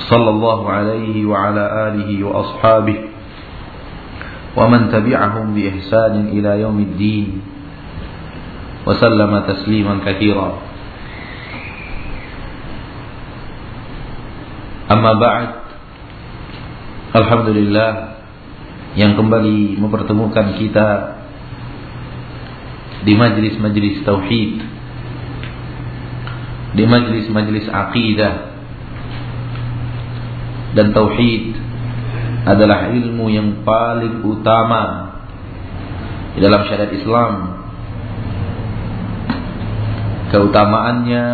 صلى الله عليه وعلى آله وأصحابه ومن تبعهم بإحسان إلى يوم الدين وسلم تسليما كثيرا أما بعد الحمد لله yang kembali mempertemukan kita di majlis-majlis tauhid di majlis-majlis akidah dan tauhid adalah ilmu yang paling utama di dalam syariat Islam. Keutamaannya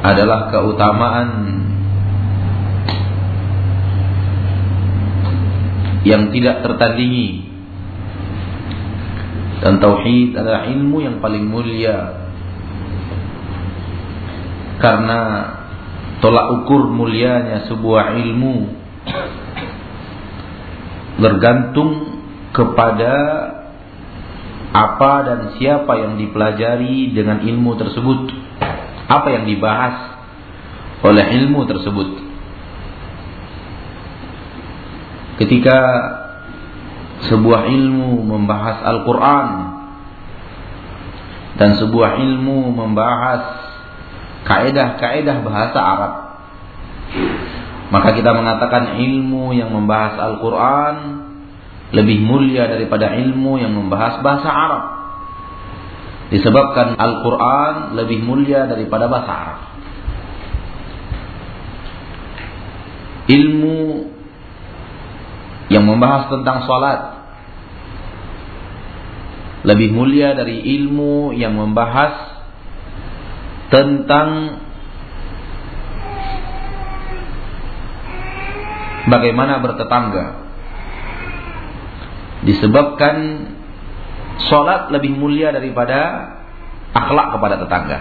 adalah keutamaan yang tidak tertandingi. Dan tauhid adalah ilmu yang paling mulia. Karena tolak ukur mulianya sebuah ilmu bergantung kepada apa dan siapa yang dipelajari dengan ilmu tersebut. Apa yang dibahas oleh ilmu tersebut. Ketika sebuah ilmu membahas Al-Quran dan sebuah ilmu membahas kaedah-kaedah bahasa Arab. Maka kita mengatakan ilmu yang membahas Al-Quran lebih mulia daripada ilmu yang membahas bahasa Arab. Disebabkan Al-Quran lebih mulia daripada bahasa Arab. Ilmu yang membahas tentang salat lebih mulia dari ilmu yang membahas tentang bagaimana bertetangga. Disebabkan sholat lebih mulia daripada akhlak kepada tetangga.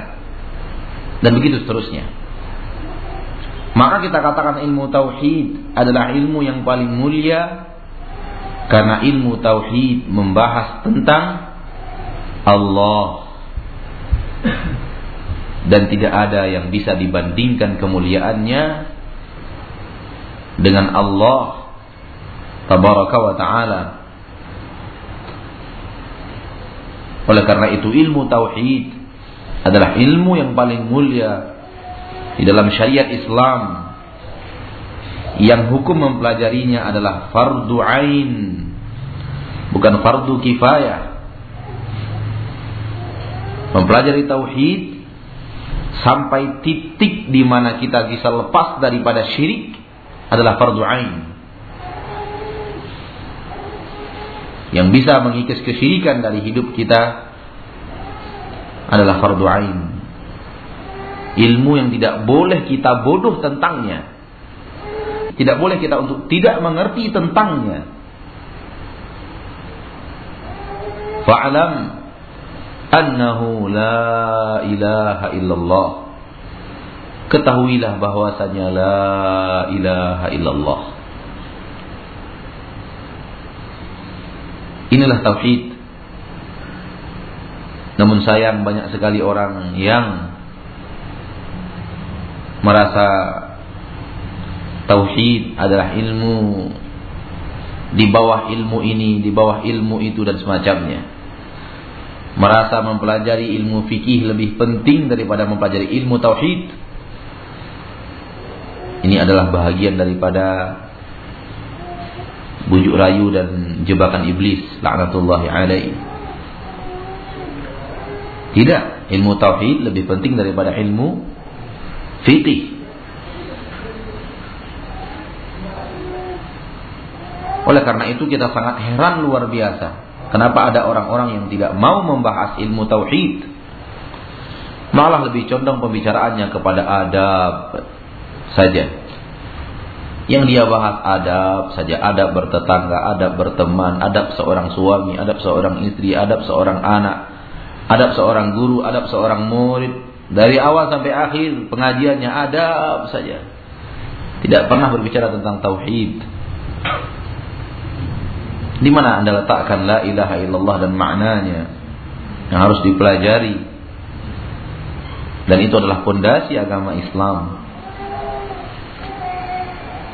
Dan begitu seterusnya. Maka kita katakan ilmu tauhid adalah ilmu yang paling mulia karena ilmu tauhid membahas tentang Allah dan tidak ada yang bisa dibandingkan kemuliaannya dengan Allah tabaraka wa taala. Oleh karena itu ilmu tauhid adalah ilmu yang paling mulia di dalam syariat Islam. Yang hukum mempelajarinya adalah fardu ain bukan fardu kifayah. Mempelajari tauhid sampai titik di mana kita bisa lepas daripada syirik adalah fardu ain. Yang bisa mengikis kesyirikan dari hidup kita adalah fardu ain. Ilmu yang tidak boleh kita bodoh tentangnya. Tidak boleh kita untuk tidak mengerti tentangnya. Fa'alam annahu la ilaha illallah. Ketahuilah bahwasanya la ilaha illallah. Inilah tauhid. Namun sayang banyak sekali orang yang merasa tauhid adalah ilmu di bawah ilmu ini, di bawah ilmu itu dan semacamnya merasa mempelajari ilmu fikih lebih penting daripada mempelajari ilmu tauhid. Ini adalah bahagian daripada bujuk rayu dan jebakan iblis laknatullahi alaihi. Tidak, ilmu tauhid lebih penting daripada ilmu fikih. Oleh karena itu kita sangat heran luar biasa Kenapa ada orang-orang yang tidak mau membahas ilmu tauhid? Malah lebih condong pembicaraannya kepada adab saja. Yang dia bahas adab saja, adab bertetangga, adab berteman, adab seorang suami, adab seorang istri, adab seorang anak, adab seorang guru, adab seorang murid. Dari awal sampai akhir pengajiannya adab saja. Tidak pernah berbicara tentang tauhid. Di mana Anda letakkan la ilaha illallah dan maknanya yang harus dipelajari. Dan itu adalah pondasi agama Islam.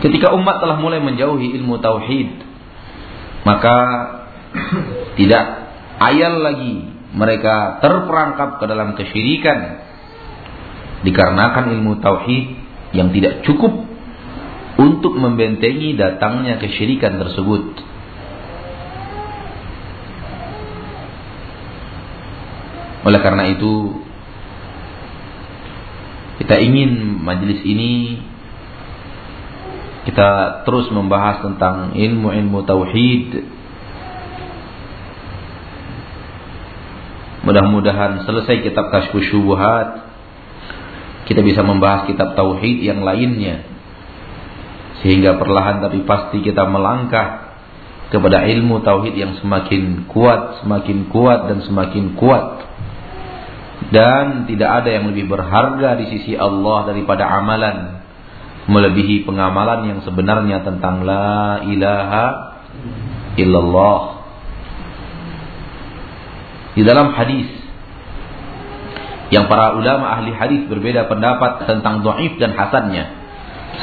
Ketika umat telah mulai menjauhi ilmu tauhid, maka tidak ayal lagi mereka terperangkap ke dalam kesyirikan dikarenakan ilmu tauhid yang tidak cukup untuk membentengi datangnya kesyirikan tersebut. Oleh karena itu kita ingin majelis ini kita terus membahas tentang ilmu-ilmu tauhid. Mudah-mudahan selesai kitab Kashfus Syubuhat kita bisa membahas kitab tauhid yang lainnya sehingga perlahan tapi pasti kita melangkah kepada ilmu tauhid yang semakin kuat, semakin kuat dan semakin kuat dan tidak ada yang lebih berharga di sisi Allah daripada amalan. Melebihi pengamalan yang sebenarnya tentang la ilaha illallah. Di dalam hadis yang para ulama ahli hadis berbeda pendapat tentang dhaif dan hasannya.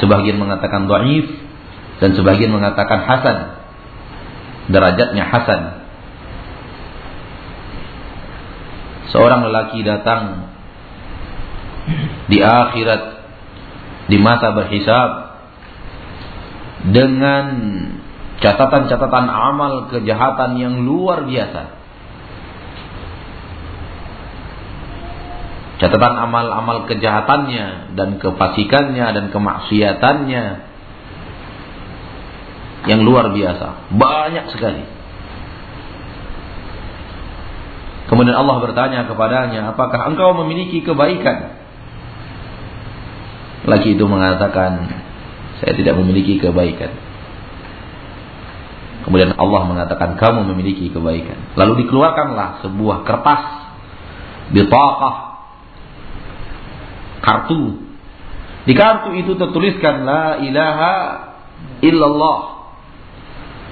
Sebagian mengatakan dhaif dan sebagian mengatakan hasan. Derajatnya hasan seorang lelaki datang di akhirat di masa berhisab dengan catatan-catatan amal kejahatan yang luar biasa. Catatan amal-amal kejahatannya dan kefasikannya dan kemaksiatannya yang luar biasa, banyak sekali. Kemudian Allah bertanya kepadanya, apakah engkau memiliki kebaikan? Laki itu mengatakan, saya tidak memiliki kebaikan. Kemudian Allah mengatakan, kamu memiliki kebaikan. Lalu dikeluarkanlah sebuah kertas, bitaqah, kartu. Di kartu itu tertuliskan, La ilaha illallah.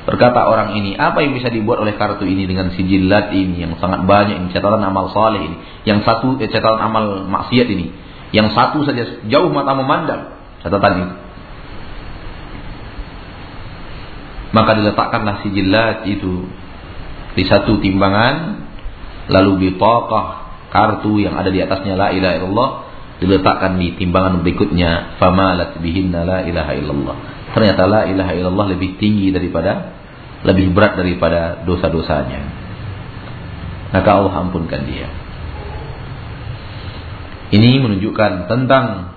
Berkata orang ini, apa yang bisa dibuat oleh kartu ini dengan sijilat ini yang sangat banyak ini, catatan amal saleh ini, yang satu eh, catatan amal maksiat ini, yang satu saja jauh mata memandang catatan itu. Maka diletakkanlah sijilat itu di satu timbangan, lalu bitaqah kartu yang ada di atasnya la ilaha illallah diletakkan di timbangan berikutnya famalat bihinna la ilaha illallah. Ternyata la ilaha illallah lebih tinggi daripada lebih berat daripada dosa-dosanya. Maka Allah ampunkan dia. Ini menunjukkan tentang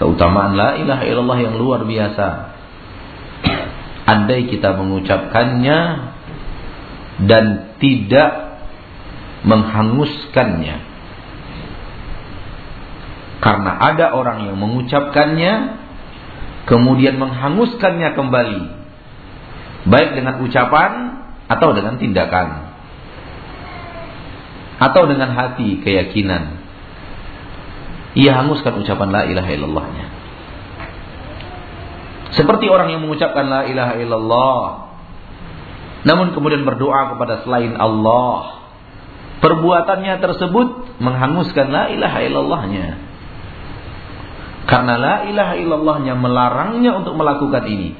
keutamaan la ilaha illallah yang luar biasa. Andai kita mengucapkannya dan tidak menghanguskannya. Karena ada orang yang mengucapkannya kemudian menghanguskannya kembali Baik dengan ucapan atau dengan tindakan. Atau dengan hati, keyakinan. Ia hanguskan ucapan la ilaha illallahnya. Seperti orang yang mengucapkan la ilaha illallah. Namun kemudian berdoa kepada selain Allah. Perbuatannya tersebut menghanguskan la ilaha illallahnya. Karena la ilaha illallahnya melarangnya untuk melakukan ini.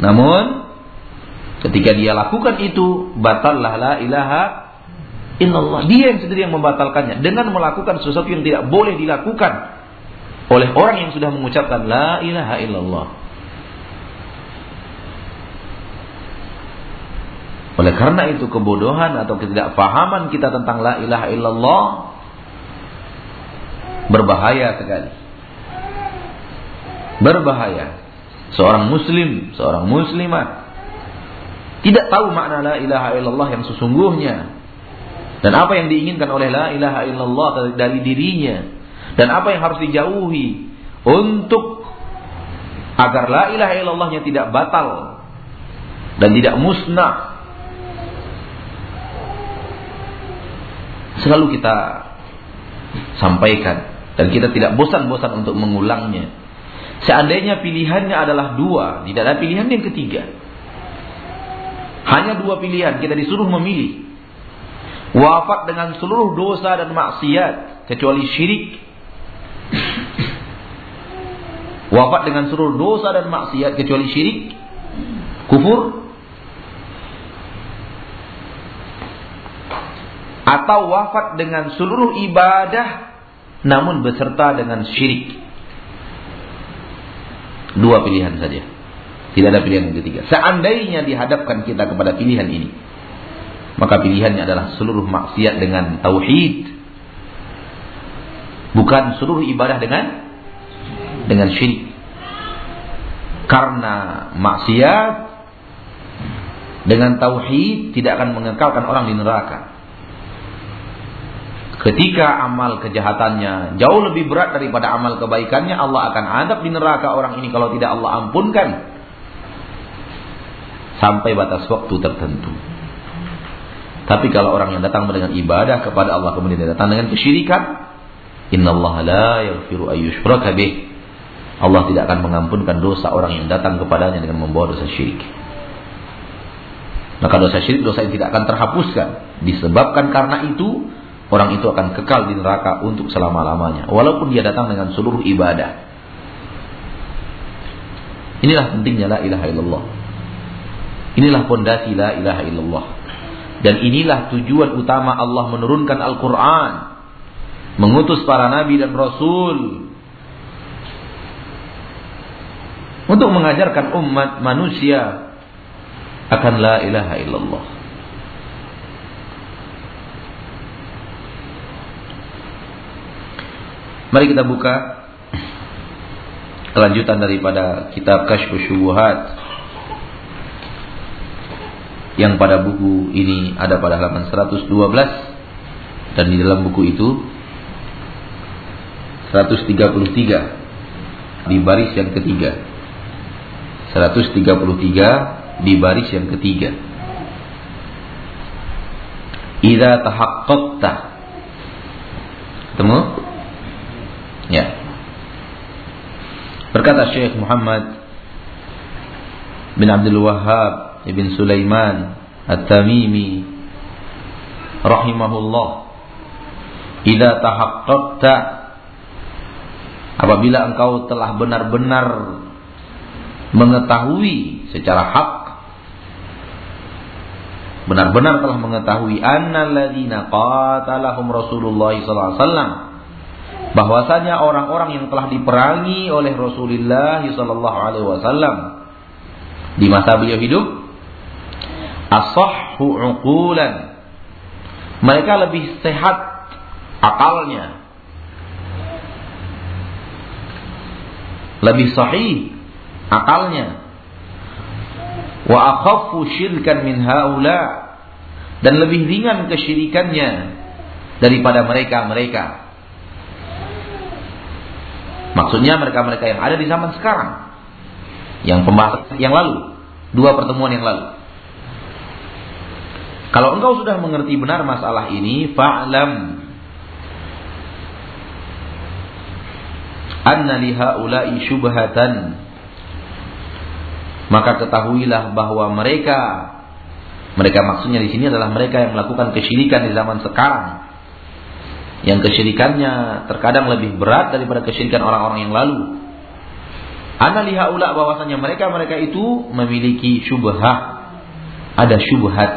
Namun ketika dia lakukan itu batallah la ilaha illallah. Dia yang sendiri yang membatalkannya dengan melakukan sesuatu yang tidak boleh dilakukan oleh orang yang sudah mengucapkan la ilaha illallah. Oleh karena itu kebodohan atau ketidakpahaman kita tentang la ilaha illallah berbahaya sekali. Berbahaya seorang muslim, seorang muslimah tidak tahu makna la ilaha illallah yang sesungguhnya Dan apa yang diinginkan oleh la ilaha illallah dari dirinya. Dan apa yang harus dijauhi untuk agar la ilaha illallahnya tidak batal dan tidak musnah. Selalu kita sampaikan dan kita tidak bosan-bosan untuk mengulangnya. Seandainya pilihannya adalah dua, tidak ada pilihan yang ketiga. Hanya dua pilihan, kita disuruh memilih. Wafat dengan seluruh dosa dan maksiat, kecuali syirik. Wafat dengan seluruh dosa dan maksiat, kecuali syirik. Kufur. Atau wafat dengan seluruh ibadah, namun beserta dengan syirik. Dua pilihan saja. Tidak ada pilihan yang ketiga. Seandainya dihadapkan kita kepada pilihan ini, maka pilihannya adalah seluruh maksiat dengan tauhid. Bukan seluruh ibadah dengan dengan syirik. Karena maksiat dengan tauhid tidak akan mengekalkan orang di neraka. Ketika amal kejahatannya jauh lebih berat daripada amal kebaikannya, Allah akan adab di neraka orang ini kalau tidak Allah ampunkan. Sampai batas waktu tertentu. Tapi kalau orang yang datang dengan ibadah kepada Allah kemudian dia datang dengan kesyirikan, Allah la yaghfiru ayyushraka. Allah tidak akan mengampunkan dosa orang yang datang kepadanya dengan membawa dosa syirik. Maka dosa syirik dosa yang tidak akan terhapuskan disebabkan karena itu orang itu akan kekal di neraka untuk selama-lamanya. Walaupun dia datang dengan seluruh ibadah. Inilah pentingnya la ilaha illallah. Inilah pondasi la ilaha illallah. Dan inilah tujuan utama Allah menurunkan Al-Quran. Mengutus para nabi dan rasul. Untuk mengajarkan umat manusia akan la ilaha illallah Mari kita buka kelanjutan daripada kitab Kashfu Syubuhat. Yang pada buku ini ada pada halaman 112 dan di dalam buku itu 133 di baris yang ketiga. 133 di baris yang ketiga. Idza tahaqqaqta. Ketemu? Ya. Berkata Syekh Muhammad bin Abdul Wahhab ibn Sulaiman At-Tamimi rahimahullah Idza tahaqqaqta apabila engkau telah benar-benar mengetahui secara hak benar-benar telah mengetahui annalladzina qatalahum Rasulullah sallallahu alaihi wasallam bahwasanya orang-orang yang telah diperangi oleh Rasulullah sallallahu alaihi wasallam di masa beliau hidup asahhu uqulan. Mereka lebih sehat akalnya. Lebih sahih akalnya. Wa akhaffu syirkan min haula. Dan lebih ringan kesyirikannya daripada mereka-mereka Maksudnya mereka-mereka yang ada di zaman sekarang. Yang pembahasan yang lalu. Dua pertemuan yang lalu. Kalau engkau sudah mengerti benar masalah ini, fa'lam anna lihaula'i syubhatan maka ketahuilah bahwa mereka mereka maksudnya di sini adalah mereka yang melakukan kesyirikan di zaman sekarang yang kesyirikannya terkadang lebih berat daripada kesyirikan orang-orang yang lalu. Ana lihaula bahwasanya mereka-mereka itu memiliki syubhat. Ada syubhat.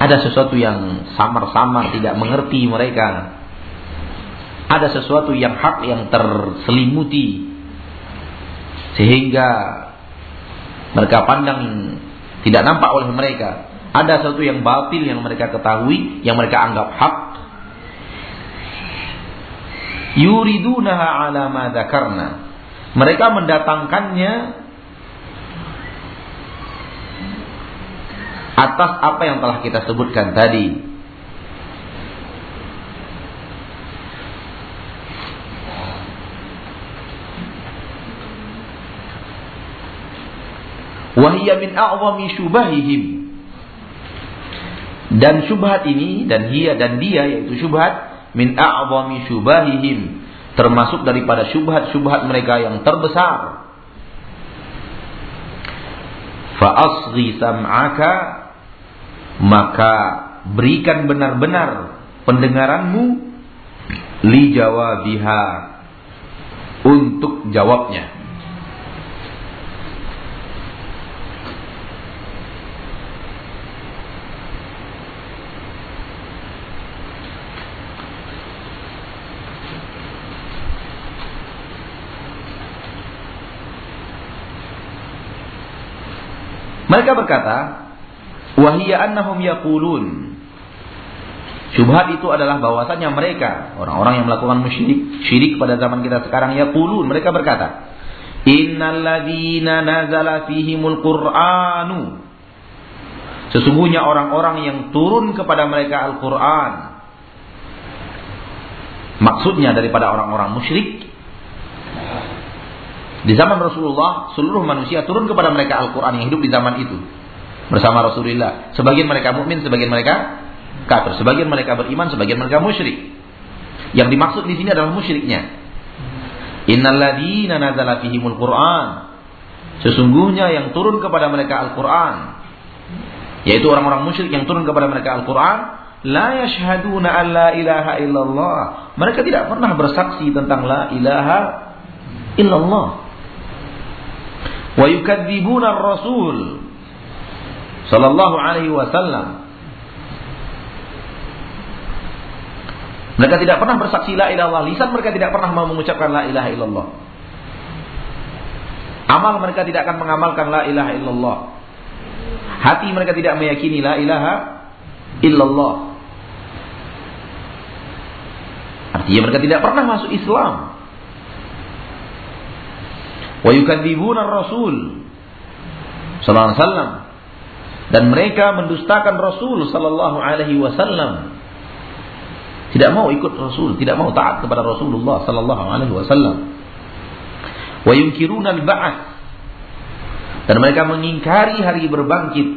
Ada sesuatu yang samar-samar tidak mengerti mereka. Ada sesuatu yang hak yang terselimuti sehingga mereka pandang tidak nampak oleh mereka ada sesuatu yang batil yang mereka ketahui, yang mereka anggap hak. Yuridunaha ala ma dzakarna. Mereka mendatangkannya atas apa yang telah kita sebutkan tadi. Wahiyya min a'wami syubahihim. Dan syubhat ini dan dia dan dia yaitu syubhat min a'wami syubahihim termasuk daripada syubhat-syubhat mereka yang terbesar. Fa asghi sam'aka maka berikan benar-benar pendengaranmu li jawabiha untuk jawabnya. Mereka berkata, wahiyya annahum yaqulun. Syubhat itu adalah bahwasanya mereka, orang-orang yang melakukan musyrik, syirik pada zaman kita sekarang yaqulun, mereka berkata, Innal ladzina nazala fihimul Qur'anu. Sesungguhnya orang-orang yang turun kepada mereka Al-Qur'an. Maksudnya daripada orang-orang musyrik di zaman Rasulullah, seluruh manusia turun kepada mereka Al-Quran yang hidup di zaman itu. Bersama Rasulullah. Sebagian mereka mukmin, sebagian mereka kafir. Sebagian mereka beriman, sebagian mereka musyrik. Yang dimaksud di sini adalah musyriknya. Innalladzina nazala fihimul Qur'an. Sesungguhnya yang turun kepada mereka Al-Quran. Yaitu orang-orang musyrik yang turun kepada mereka Al-Quran. La yashhaduna an la ilaha illallah. Mereka tidak pernah bersaksi tentang la ilaha illallah wa yukadzibuna rasul sallallahu alaihi wasallam Mereka tidak pernah bersaksi la ilaha illallah. Lisan mereka tidak pernah mau mengucapkan la ilaha illallah. Amal mereka tidak akan mengamalkan la ilaha illallah. Hati mereka tidak meyakini la ilaha illallah. Artinya mereka tidak pernah masuk Islam wa yukadzibuna rasul sallallahu alaihi wasallam dan mereka mendustakan Rasul sallallahu alaihi wasallam tidak mau ikut Rasul, tidak mau taat kepada Rasulullah sallallahu alaihi wasallam. Wa yunkiruna al-ba'ats. Dan mereka mengingkari hari berbangkit.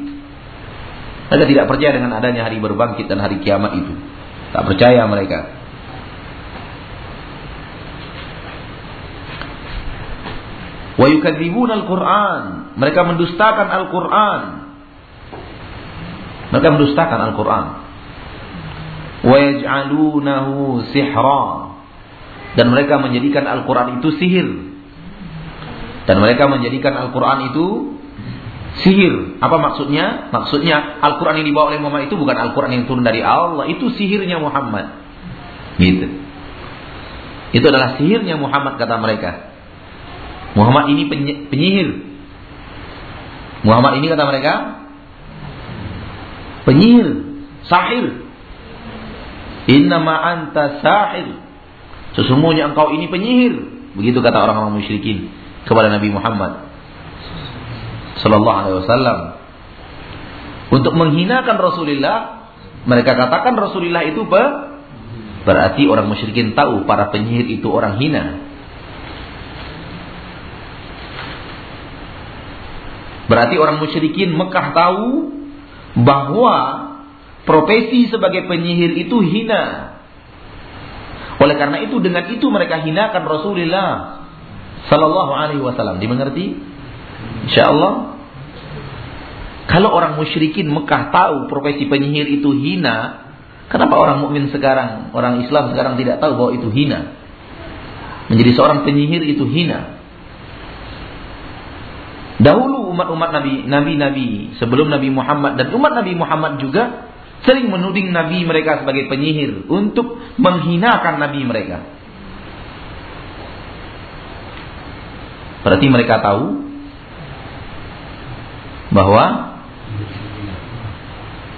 Mereka tidak percaya dengan adanya hari berbangkit dan hari kiamat itu. Tak percaya mereka. Wa al-Qur'an. Mereka mendustakan Al-Qur'an. Mereka mendustakan Al-Qur'an. Wa yaj'alunahu sihra. Dan mereka menjadikan Al-Qur'an itu sihir. Dan mereka menjadikan Al-Qur'an itu sihir. Apa maksudnya? Maksudnya Al-Qur'an yang dibawa oleh Muhammad itu bukan Al-Qur'an yang turun dari Allah, itu sihirnya Muhammad. Gitu. Itu adalah sihirnya Muhammad kata mereka. Muhammad ini penyihir. Muhammad ini kata mereka penyihir, sahir. Innama anta sahir. Sesungguhnya engkau ini penyihir. Begitu kata orang-orang musyrikin kepada Nabi Muhammad sallallahu alaihi wasallam. Untuk menghinakan Rasulullah, mereka katakan Rasulullah itu berarti orang musyrikin tahu para penyihir itu orang hina. Berarti orang musyrikin Mekah tahu bahwa profesi sebagai penyihir itu hina. Oleh karena itu dengan itu mereka hinakan Rasulullah sallallahu alaihi wasallam. Dimengerti? Insyaallah. Kalau orang musyrikin Mekah tahu profesi penyihir itu hina, kenapa orang mukmin sekarang, orang Islam sekarang tidak tahu bahwa itu hina? Menjadi seorang penyihir itu hina. Dahulu umat-umat Nabi, Nabi-Nabi sebelum Nabi Muhammad dan umat Nabi Muhammad juga sering menuding Nabi mereka sebagai penyihir untuk menghinakan Nabi mereka. Berarti mereka tahu bahwa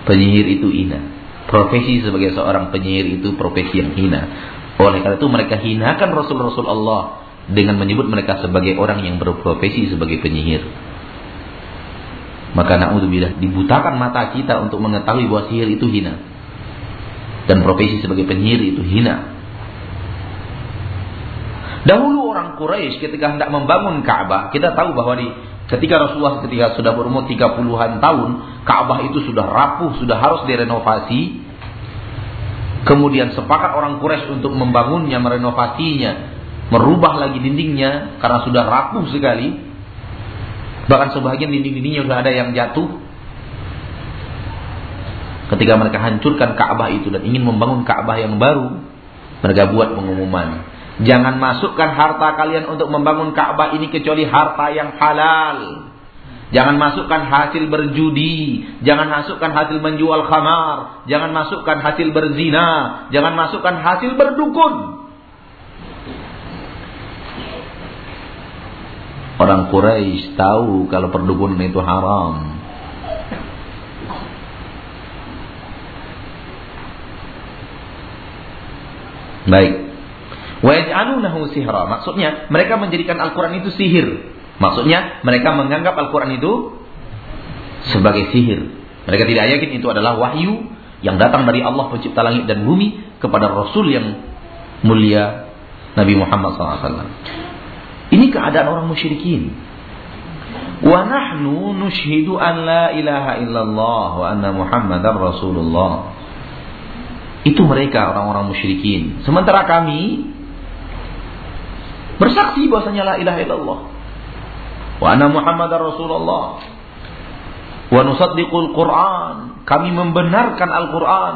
penyihir itu hina. Profesi sebagai seorang penyihir itu profesi yang hina. Oleh karena itu mereka hinakan Rasul-Rasul Allah dengan menyebut mereka sebagai orang yang berprofesi sebagai penyihir. Maka na'udzubillah dibutakan mata kita untuk mengetahui bahwa sihir itu hina. Dan profesi sebagai penyihir itu hina. Dahulu orang Quraisy ketika hendak membangun Ka'bah, kita tahu bahwa di ketika Rasulullah ketika sudah berumur 30-an tahun, Ka'bah itu sudah rapuh, sudah harus direnovasi. Kemudian sepakat orang Quraisy untuk membangunnya, merenovasinya, merubah lagi dindingnya karena sudah rapuh sekali. Bahkan sebagian dinding-dindingnya sudah ada yang jatuh. Ketika mereka hancurkan Ka'bah itu dan ingin membangun Ka'bah yang baru, mereka buat pengumuman Jangan masukkan harta kalian untuk membangun Ka'bah ini kecuali harta yang halal. Jangan masukkan hasil berjudi, jangan masukkan hasil menjual khamar, jangan masukkan hasil berzina, jangan masukkan hasil berdukun. Orang Quraisy tahu kalau perdukunan itu haram. Baik. Sihra. Maksudnya mereka menjadikan Al-Qur'an itu sihir. Maksudnya mereka menganggap Al-Qur'an itu sebagai sihir. Mereka tidak yakin itu adalah wahyu yang datang dari Allah pencipta langit dan bumi kepada Rasul yang mulia Nabi Muhammad SAW. Ini keadaan orang musyrikin. Wa nahnu nushhidu an la ilaha illallah wa anna Muhammadar Rasulullah. Itu mereka orang-orang musyrikin. Sementara kami Bersaksi bahwasanya la ilaha illallah. Wa anna Muhammadar Rasulullah. Wa nusaddiqul Qur'an. Kami membenarkan Al-Qur'an.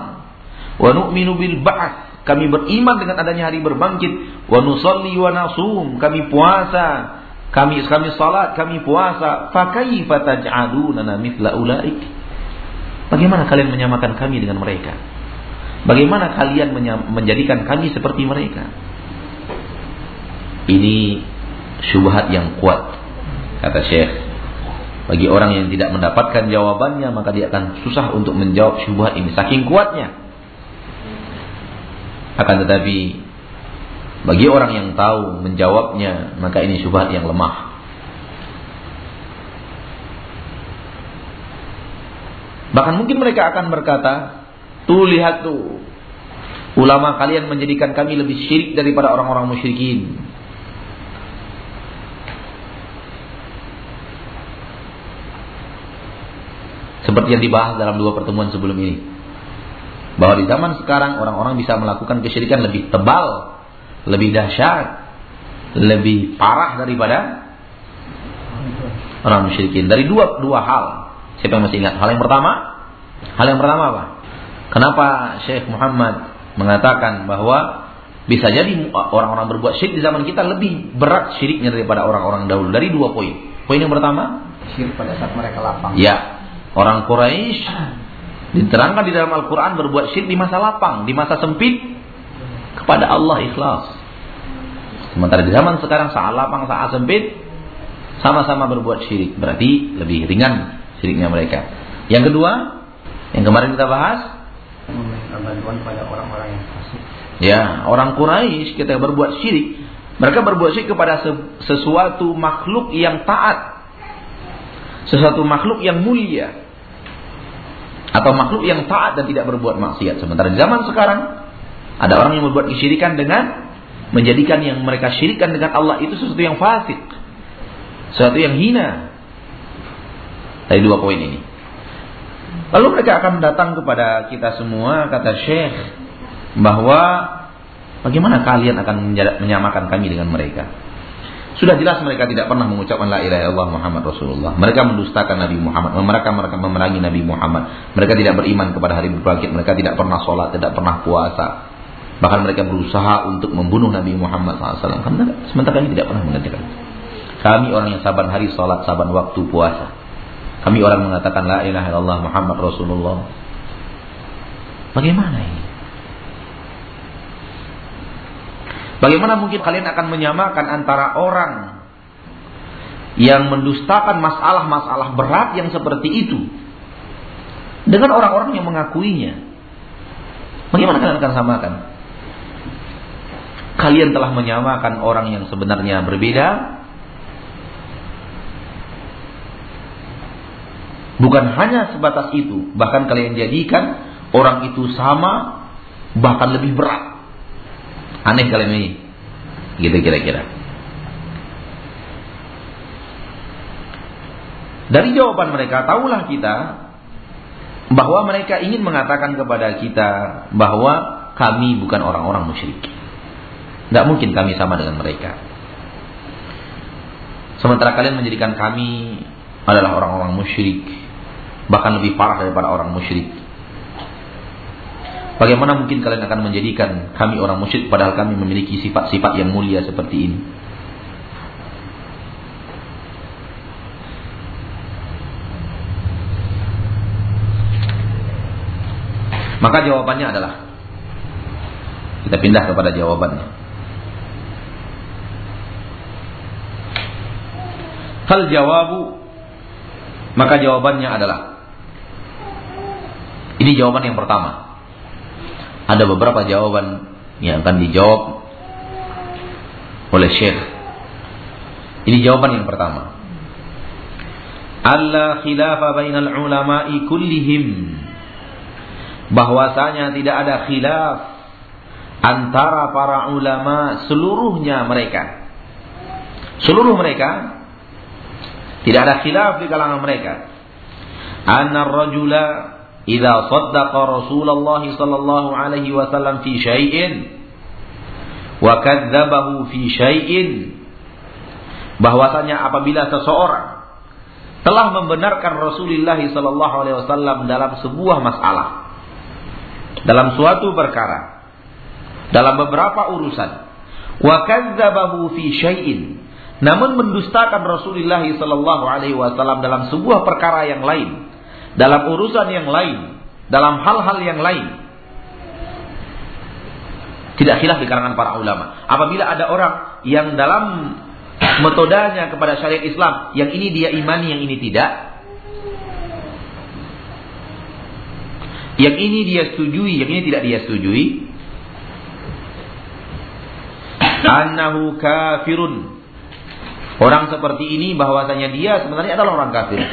Wa nu'minu bil ba'ats. Kami beriman dengan adanya hari berbangkit. Wa nusalli wa nasum. Kami puasa. Kami kami salat, kami puasa. Fa kaifa taj'aluna mithla ulaik? Bagaimana kalian menyamakan kami dengan mereka? Bagaimana kalian menjadikan kami seperti mereka? Ini syubhat yang kuat kata Syekh. Bagi orang yang tidak mendapatkan jawabannya maka dia akan susah untuk menjawab syubhat ini saking kuatnya. Akan tetapi bagi orang yang tahu menjawabnya maka ini syubhat yang lemah. Bahkan mungkin mereka akan berkata, "Tuh lihat tuh, ulama kalian menjadikan kami lebih syirik daripada orang-orang musyrikin." Seperti yang dibahas dalam dua pertemuan sebelum ini. Bahwa di zaman sekarang orang-orang bisa melakukan kesyirikan lebih tebal, lebih dahsyat, lebih parah daripada orang musyrikin. Dari dua dua hal. Siapa yang masih ingat? Hal yang pertama, hal yang pertama apa? Kenapa Syekh Muhammad mengatakan bahwa bisa jadi orang-orang berbuat syirik di zaman kita lebih berat syiriknya daripada orang-orang dahulu dari dua poin. Poin yang pertama, syirik pada saat mereka lapang. Ya, Orang Quraisy diterangkan di dalam Al-Quran berbuat syirik di masa lapang, di masa sempit kepada Allah ikhlas. Sementara di zaman sekarang saat lapang, saat sempit sama-sama berbuat syirik. Berarti lebih ringan syiriknya mereka. Yang kedua, yang kemarin kita bahas bantuan pada orang-orang yang fasik. Ya, orang Quraisy kita berbuat syirik. Mereka berbuat syirik kepada sesuatu makhluk yang taat sesuatu makhluk yang mulia atau makhluk yang taat dan tidak berbuat maksiat. Sementara zaman sekarang ada orang yang berbuat kesyirikan dengan menjadikan yang mereka syirikan dengan Allah itu sesuatu yang fasik, sesuatu yang hina. Dari dua poin ini. Lalu mereka akan datang kepada kita semua kata Syekh bahwa bagaimana kalian akan menyamakan kami dengan mereka? Sudah jelas mereka tidak pernah mengucapkan la ilaha illallah Muhammad Rasulullah. Mereka mendustakan Nabi Muhammad. Mereka mereka memerangi Nabi Muhammad. Mereka tidak beriman kepada hari berbangkit. Mereka tidak pernah sholat, tidak pernah puasa. Bahkan mereka berusaha untuk membunuh Nabi Muhammad SAW. Sementara kami tidak pernah mengerjakan. Kami orang yang saban hari sholat, saban waktu puasa. Kami orang mengatakan la ilaha illallah Muhammad Rasulullah. Bagaimana ini? Bagaimana mungkin kalian akan menyamakan antara orang yang mendustakan masalah-masalah berat yang seperti itu dengan orang-orang yang mengakuinya? Bagaimana kalian akan samakan? Kalian telah menyamakan orang yang sebenarnya berbeda Bukan hanya sebatas itu, bahkan kalian jadikan orang itu sama, bahkan lebih berat. Aneh kalian ini. Gitu kira-kira. Dari jawaban mereka, tahulah kita bahwa mereka ingin mengatakan kepada kita bahwa kami bukan orang-orang musyrik. Tidak mungkin kami sama dengan mereka. Sementara kalian menjadikan kami adalah orang-orang musyrik, bahkan lebih parah daripada orang musyrik. Bagaimana mungkin kalian akan menjadikan kami orang musyrik padahal kami memiliki sifat-sifat yang mulia seperti ini? Maka jawabannya adalah kita pindah kepada jawabannya. Hal jawabu maka jawabannya adalah ini jawaban yang pertama. Ada beberapa jawaban yang akan dijawab oleh Syekh. Ini jawaban yang pertama. Allah khilafa bainal ulama'i kullihim bahwasanya tidak ada khilaf antara para ulama seluruhnya mereka. Seluruh mereka tidak ada khilaf di kalangan mereka. Anna rajula idza saddaqa Rasulullah sallallahu alaihi wasallam fi syai'in wa kadzdzabahu fi syai'in bahwasanya apabila seseorang telah membenarkan Rasulullah sallallahu alaihi wasallam dalam sebuah masalah dalam suatu perkara dalam beberapa urusan wa kadzabahu fi syai'in namun mendustakan Rasulullah sallallahu alaihi wasallam dalam sebuah perkara yang lain dalam urusan yang lain dalam hal-hal yang lain tidak khilaf di kalangan para ulama apabila ada orang yang dalam metodanya kepada syariat Islam yang ini dia imani yang ini tidak Yang ini dia setujui, yang ini tidak dia setujui. Annahu kafirun. Orang seperti ini bahwasanya dia sebenarnya adalah orang kafir.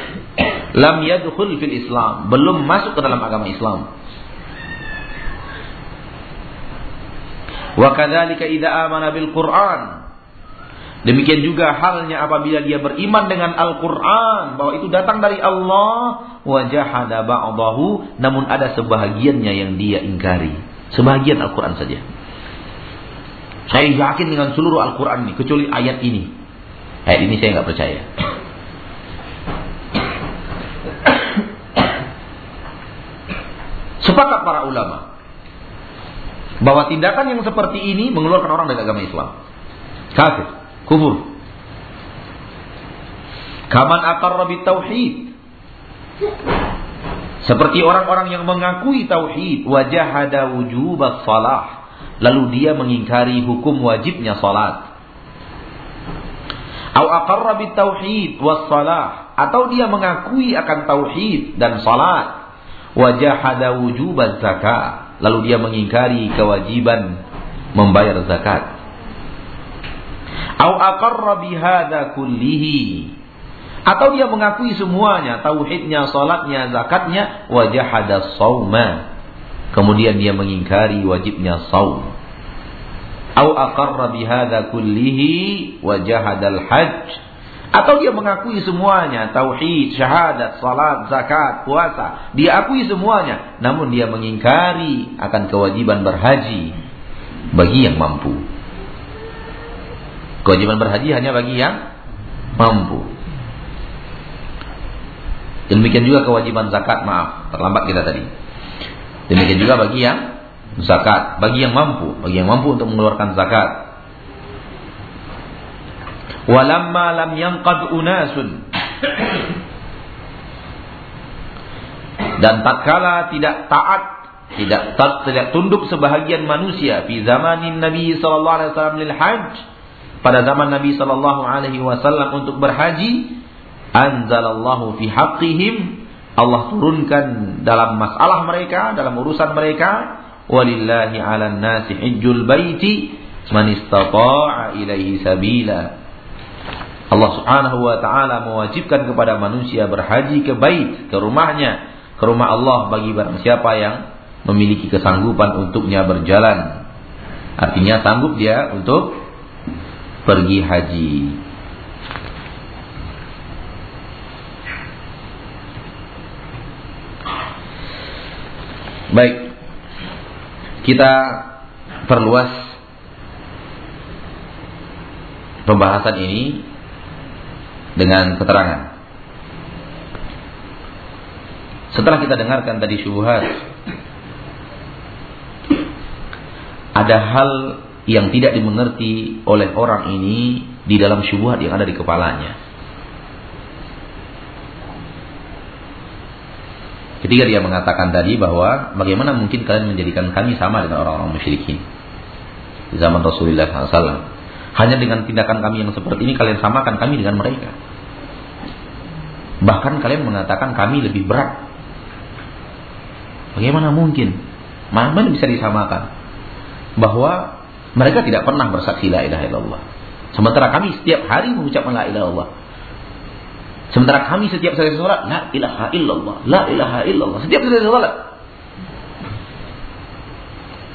Lam yadkhul fil Islam, belum masuk ke dalam agama Islam. Wa kadzalika idza amana bil Qur'an Demikian juga halnya apabila dia beriman dengan Al-Quran. Bahwa itu datang dari Allah. Wajahada ba'dahu. Namun ada sebahagiannya yang dia ingkari. Sebahagian Al-Quran saja. Saya yakin dengan seluruh Al-Quran ini. Kecuali ayat ini. Ayat ini saya nggak percaya. Sepakat para ulama. Bahwa tindakan yang seperti ini mengeluarkan orang dari agama Islam. Kafir kufur. Kaman aqarra tauhid. Seperti orang-orang yang mengakui tauhid, wajahada wujub salah, lalu dia mengingkari hukum wajibnya salat. Au aqarra tauhid was salah, atau dia mengakui akan tauhid dan salat, wajahada wujub zakat, lalu dia mengingkari kewajiban membayar zakat. Au aqarra bihadza kullihi. Atau dia mengakui semuanya, tauhidnya, salatnya, zakatnya, wajahada sauma. Kemudian dia mengingkari wajibnya saum. Au aqarra bihadza kullihi wajahadal hajj. Atau dia mengakui semuanya, tauhid, syahadat, salat, zakat, puasa, dia akui semuanya, namun dia mengingkari akan kewajiban berhaji bagi yang mampu. Kewajiban berhaji hanya bagi yang mampu. Demikian juga kewajiban zakat, maaf, terlambat kita tadi. Demikian juga bagi yang zakat, bagi yang mampu, bagi yang mampu untuk mengeluarkan zakat. Walamma lam yanqad unasun dan tatkala tidak taat tidak tidak tunduk sebahagian manusia di zamanin Nabi sallallahu alaihi wasallam lil hajj pada zaman Nabi Shallallahu Alaihi Wasallam untuk berhaji, anzalallahu fi haqqihim Allah turunkan dalam masalah mereka, dalam urusan mereka, walillahi 'alan nasi hijjul baiti man istata'a ilaihi sabila. Allah Subhanahu wa taala mewajibkan kepada manusia berhaji ke bait, ke rumahnya, ke rumah Allah bagi barang siapa yang memiliki kesanggupan untuknya berjalan. Artinya sanggup dia untuk pergi haji. Baik. Kita perluas pembahasan ini dengan keterangan. Setelah kita dengarkan tadi syubhat, ada hal yang tidak dimengerti oleh orang ini di dalam syubhat yang ada di kepalanya. Ketika dia mengatakan tadi bahwa bagaimana mungkin kalian menjadikan kami sama dengan orang-orang musyrikin di zaman Rasulullah SAW. Hanya dengan tindakan kami yang seperti ini kalian samakan kami dengan mereka. Bahkan kalian mengatakan kami lebih berat. Bagaimana mungkin? Mana bisa disamakan? Bahwa mereka tidak pernah bersaksi la ilaha illallah. Sementara kami setiap hari mengucapkan la ilaha illallah. Sementara kami setiap selesai sholat, la ilaha illallah, la ilaha illallah. Setiap selesai sholat.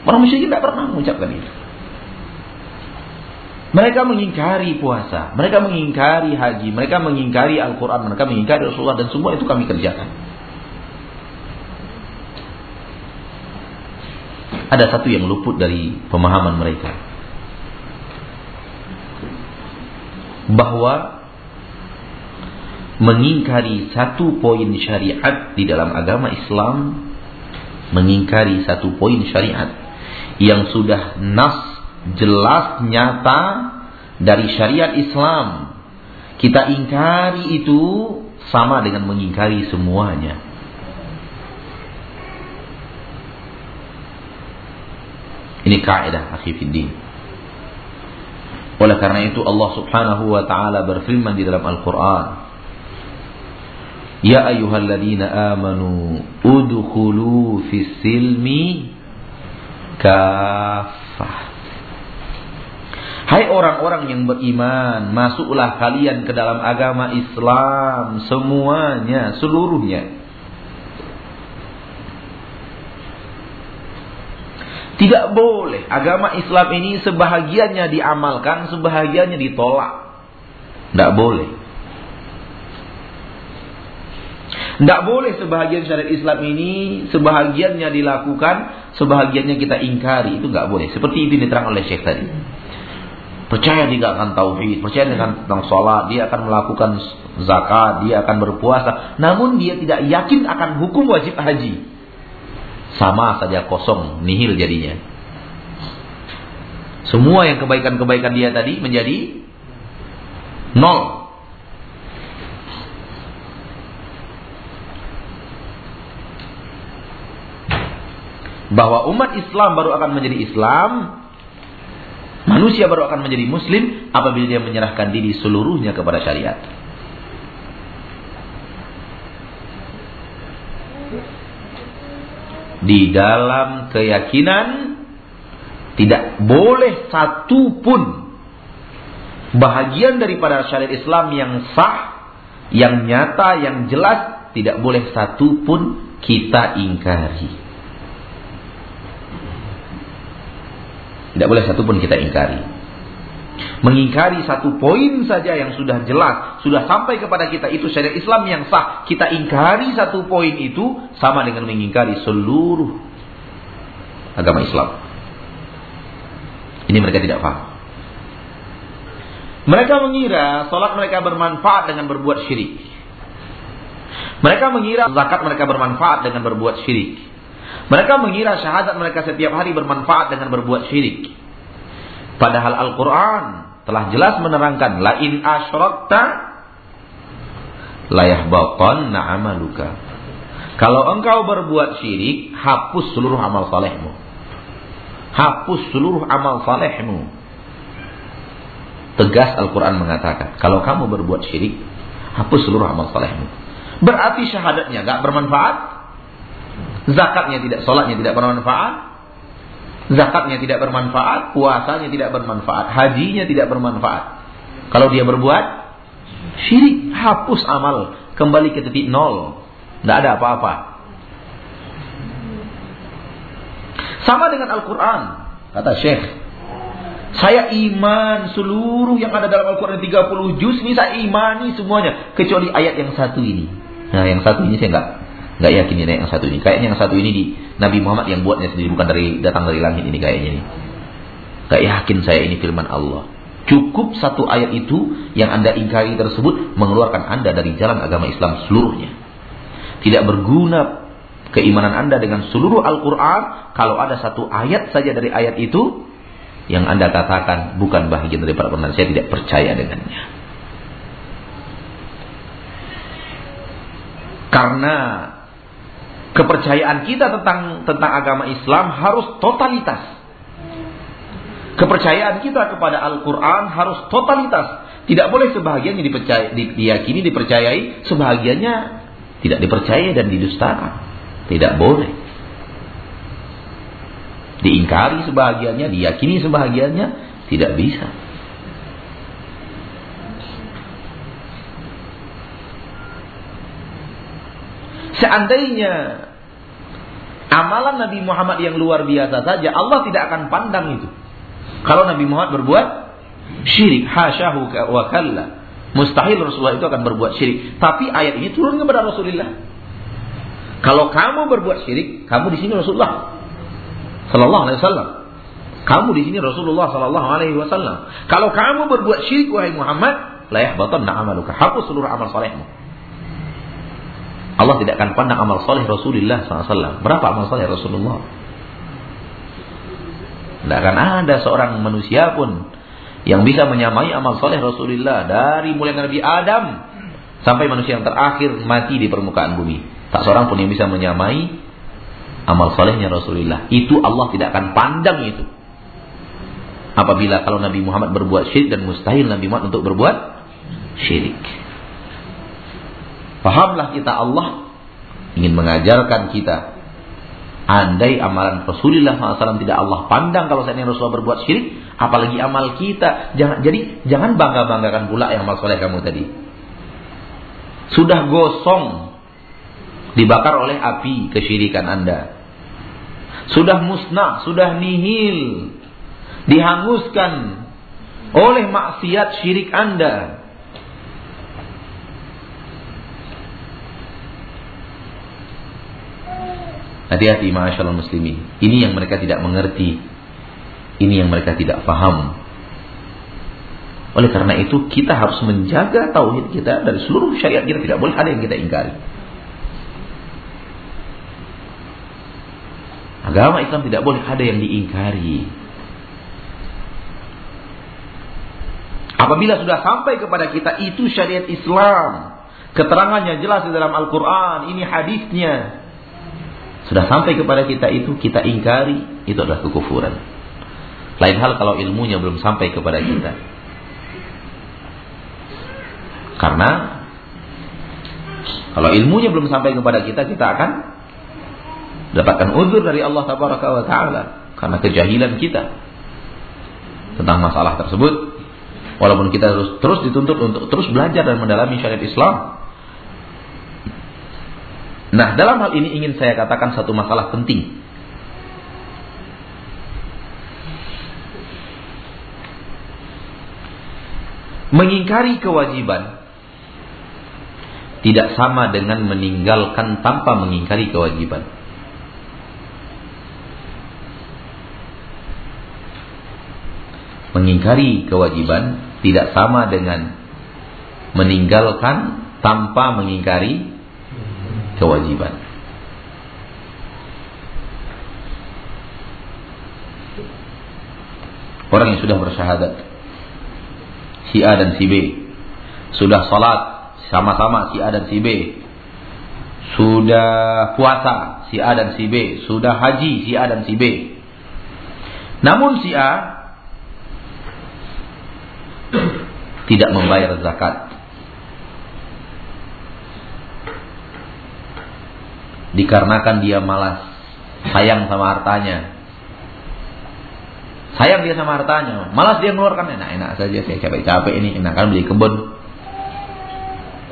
Orang musyrik tidak pernah mengucapkan itu. Mereka mengingkari puasa, mereka mengingkari haji, mereka mengingkari Al-Quran, mereka mengingkari Rasulullah dan semua itu kami kerjakan. Ada satu yang luput dari pemahaman mereka. Bahwa mengingkari satu poin syariat di dalam agama Islam, mengingkari satu poin syariat yang sudah nas jelas nyata dari syariat Islam. Kita ingkari itu sama dengan mengingkari semuanya. Ini kaidah akhifiddin. Oleh karena itu Allah Subhanahu wa taala berfirman di dalam Al-Qur'an, "Ya ayyuhalladzina amanu udkhulu fis silmi kafah." Hai orang-orang yang beriman, masuklah kalian ke dalam agama Islam semuanya, seluruhnya. Tidak boleh agama Islam ini sebahagiannya diamalkan, sebahagiannya ditolak. Tidak boleh. Tidak boleh sebahagian syariat Islam ini sebahagiannya dilakukan, sebahagiannya kita ingkari. Itu nggak boleh. Seperti itu diterang oleh Syekh tadi. Percaya dia akan tauhid, percaya dengan tentang sholat, dia akan melakukan zakat, dia akan berpuasa. Namun dia tidak yakin akan hukum wajib haji. Sama saja kosong, nihil jadinya. Semua yang kebaikan-kebaikan dia tadi menjadi nol. Bahwa umat Islam baru akan menjadi Islam Manusia baru akan menjadi muslim apabila dia menyerahkan diri seluruhnya kepada syariat. Di dalam keyakinan tidak boleh satu pun bahagian daripada syariat Islam yang sah, yang nyata, yang jelas tidak boleh satu pun kita ingkari. Tidak boleh satu pun kita ingkari. Mengingkari satu poin saja yang sudah jelas, sudah sampai kepada kita itu syariat Islam yang sah. Kita ingkari satu poin itu sama dengan mengingkari seluruh agama Islam. Ini mereka tidak paham. Mereka mengira sholat mereka bermanfaat dengan berbuat syirik. Mereka mengira zakat mereka bermanfaat dengan berbuat syirik. Mereka mengira syahadat mereka setiap hari bermanfaat dengan berbuat syirik. Padahal Al-Quran telah jelas menerangkan la in asyrakta la yahbatanna amaluka. Kalau engkau berbuat syirik, hapus seluruh amal salehmu. Hapus seluruh amal salehmu. Tegas Al-Quran mengatakan, kalau kamu berbuat syirik, hapus seluruh amal salehmu. Berarti syahadatnya gak bermanfaat, zakatnya tidak, sholatnya tidak bermanfaat, zakatnya tidak bermanfaat, puasanya tidak bermanfaat, hajinya tidak bermanfaat. Kalau dia berbuat Syirik hapus amal, kembali ke titik nol. Tidak ada apa-apa. Sama dengan Al-Quran. Kata Syekh. Saya iman seluruh yang ada dalam Al-Quran 30 juz ini saya imani semuanya. Kecuali ayat yang satu ini. Nah yang satu ini saya nggak nggak yakin ini yang satu ini. Kayaknya yang satu ini di Nabi Muhammad yang buatnya sendiri bukan dari datang dari langit ini kayaknya ini. Gak yakin saya ini firman Allah. Cukup satu ayat itu yang Anda ingkari tersebut mengeluarkan Anda dari jalan agama Islam seluruhnya. Tidak berguna keimanan Anda dengan seluruh Al-Quran kalau ada satu ayat saja dari ayat itu yang Anda katakan bukan bagian dari para. Saya tidak percaya dengannya. Karena kepercayaan kita tentang tentang agama Islam harus totalitas. Kepercayaan kita kepada Al-Quran harus totalitas. Tidak boleh sebahagiannya dipercaya, di, diyakini, dipercayai, sebahagiannya tidak dipercaya dan didustakan. Tidak boleh. Diingkari sebahagiannya, diyakini sebahagiannya, tidak bisa. Seandainya amalan Nabi Muhammad yang luar biasa saja, Allah tidak akan pandang itu. Kalau Nabi Muhammad berbuat syirik, hasyahu wa kalla. Mustahil Rasulullah itu akan berbuat syirik. Tapi ayat ini turun kepada Rasulullah. Kalau kamu berbuat syirik, kamu di sini Rasulullah sallallahu alaihi wasallam. Kamu di sini Rasulullah sallallahu alaihi wasallam. Kalau kamu berbuat syirik wahai Muhammad, la yahbatanna amaluka. Hapus seluruh amal salehmu. Allah tidak akan pandang amal saleh Rasulullah SAW. Berapa amal saleh Rasulullah? Tidak akan ada seorang manusia pun yang bisa menyamai amal soleh Rasulullah dari mulai Nabi Adam sampai manusia yang terakhir mati di permukaan bumi. Tak seorang pun yang bisa menyamai amal solehnya Rasulullah. Itu Allah tidak akan pandang itu. Apabila kalau Nabi Muhammad berbuat syirik dan mustahil Nabi Muhammad untuk berbuat syirik. Pahamlah kita Allah ingin mengajarkan kita Andai amalan Rasulullah SAW tidak Allah pandang kalau saya Rasulullah berbuat syirik, apalagi amal kita. Jangan jadi jangan bangga banggakan pula yang amal soleh kamu tadi. Sudah gosong dibakar oleh api kesyirikan anda. Sudah musnah, sudah nihil, dihanguskan oleh maksiat syirik anda. Hati-hati masyaallah muslimin. Ini yang mereka tidak mengerti. Ini yang mereka tidak paham. Oleh karena itu kita harus menjaga tauhid kita dari seluruh syariat kita tidak boleh ada yang kita ingkari. Agama Islam tidak boleh ada yang diingkari. Apabila sudah sampai kepada kita itu syariat Islam, keterangannya jelas di dalam Al-Qur'an, ini hadisnya, sudah sampai kepada kita itu, kita ingkari, itu adalah kekufuran. Lain hal kalau ilmunya belum sampai kepada kita. Karena kalau ilmunya belum sampai kepada kita, kita akan dapatkan uzur dari Allah Taala karena kejahilan kita tentang masalah tersebut. Walaupun kita terus terus dituntut untuk terus belajar dan mendalami syariat Islam, Nah, dalam hal ini ingin saya katakan satu masalah penting. Mengingkari kewajiban tidak sama dengan meninggalkan tanpa mengingkari kewajiban. Mengingkari kewajiban tidak sama dengan meninggalkan tanpa mengingkari kewajiban. Orang yang sudah bersyahadat si A dan si B sudah salat sama-sama si A dan si B sudah puasa si A dan si B sudah haji si A dan si B namun si A tidak membayar zakat dikarenakan dia malas sayang sama hartanya sayang dia sama hartanya malas dia mengeluarkan enak-enak saja saya capek-capek ini enak kan beli kebun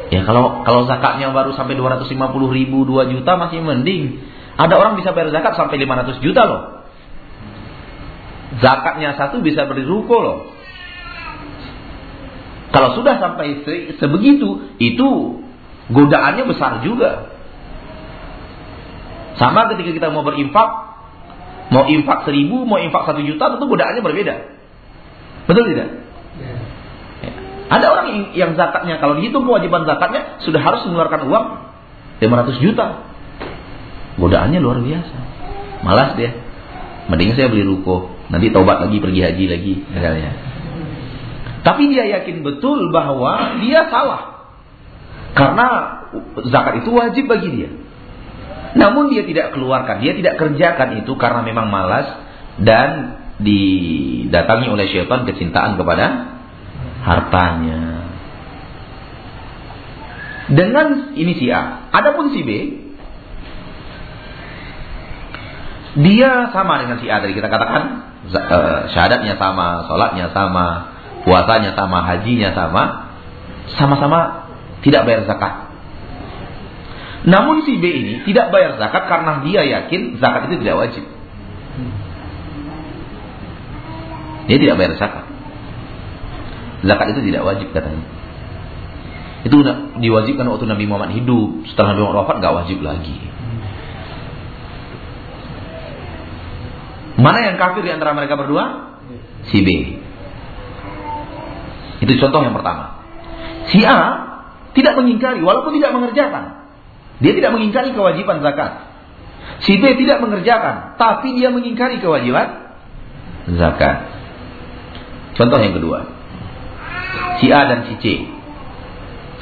Ya kalau kalau zakatnya baru sampai 250 ribu, 2 juta masih mending. Ada orang bisa bayar zakat sampai 500 juta loh. Zakatnya satu bisa beri ruko loh. Kalau sudah sampai sebegitu, itu godaannya besar juga. Sama ketika kita mau berinfak, mau infak seribu, mau infak satu juta, tentu godaannya berbeda. Betul tidak? Ya. Ada orang yang, yang zakatnya, kalau dihitung kewajiban zakatnya, sudah harus mengeluarkan uang 500 juta. Godaannya luar biasa. Malas dia. Mending saya beli ruko, nanti taubat lagi, pergi haji lagi, misalnya. Tapi dia yakin betul bahwa dia salah. Karena zakat itu wajib bagi dia. Namun dia tidak keluarkan, dia tidak kerjakan itu karena memang malas dan didatangi oleh syaitan kecintaan kepada hartanya. Dengan ini si A. Adapun si B, dia sama dengan si A tadi kita katakan uh, syahadatnya sama, sholatnya sama, puasanya sama, hajinya sama, sama-sama tidak bayar zakat. Namun si B ini tidak bayar zakat karena dia yakin zakat itu tidak wajib. Dia tidak bayar zakat. Zakat itu tidak wajib katanya. Itu diwajibkan waktu Nabi Muhammad hidup. Setelah Nabi Muhammad wafat nggak wajib lagi. Mana yang kafir di antara mereka berdua? Si B. Itu contoh yang pertama. Si A tidak mengingkari walaupun tidak mengerjakan. Dia tidak mengingkari kewajiban zakat. Si B tidak mengerjakan, tapi dia mengingkari kewajiban zakat. Contoh yang kedua. Si A dan si C.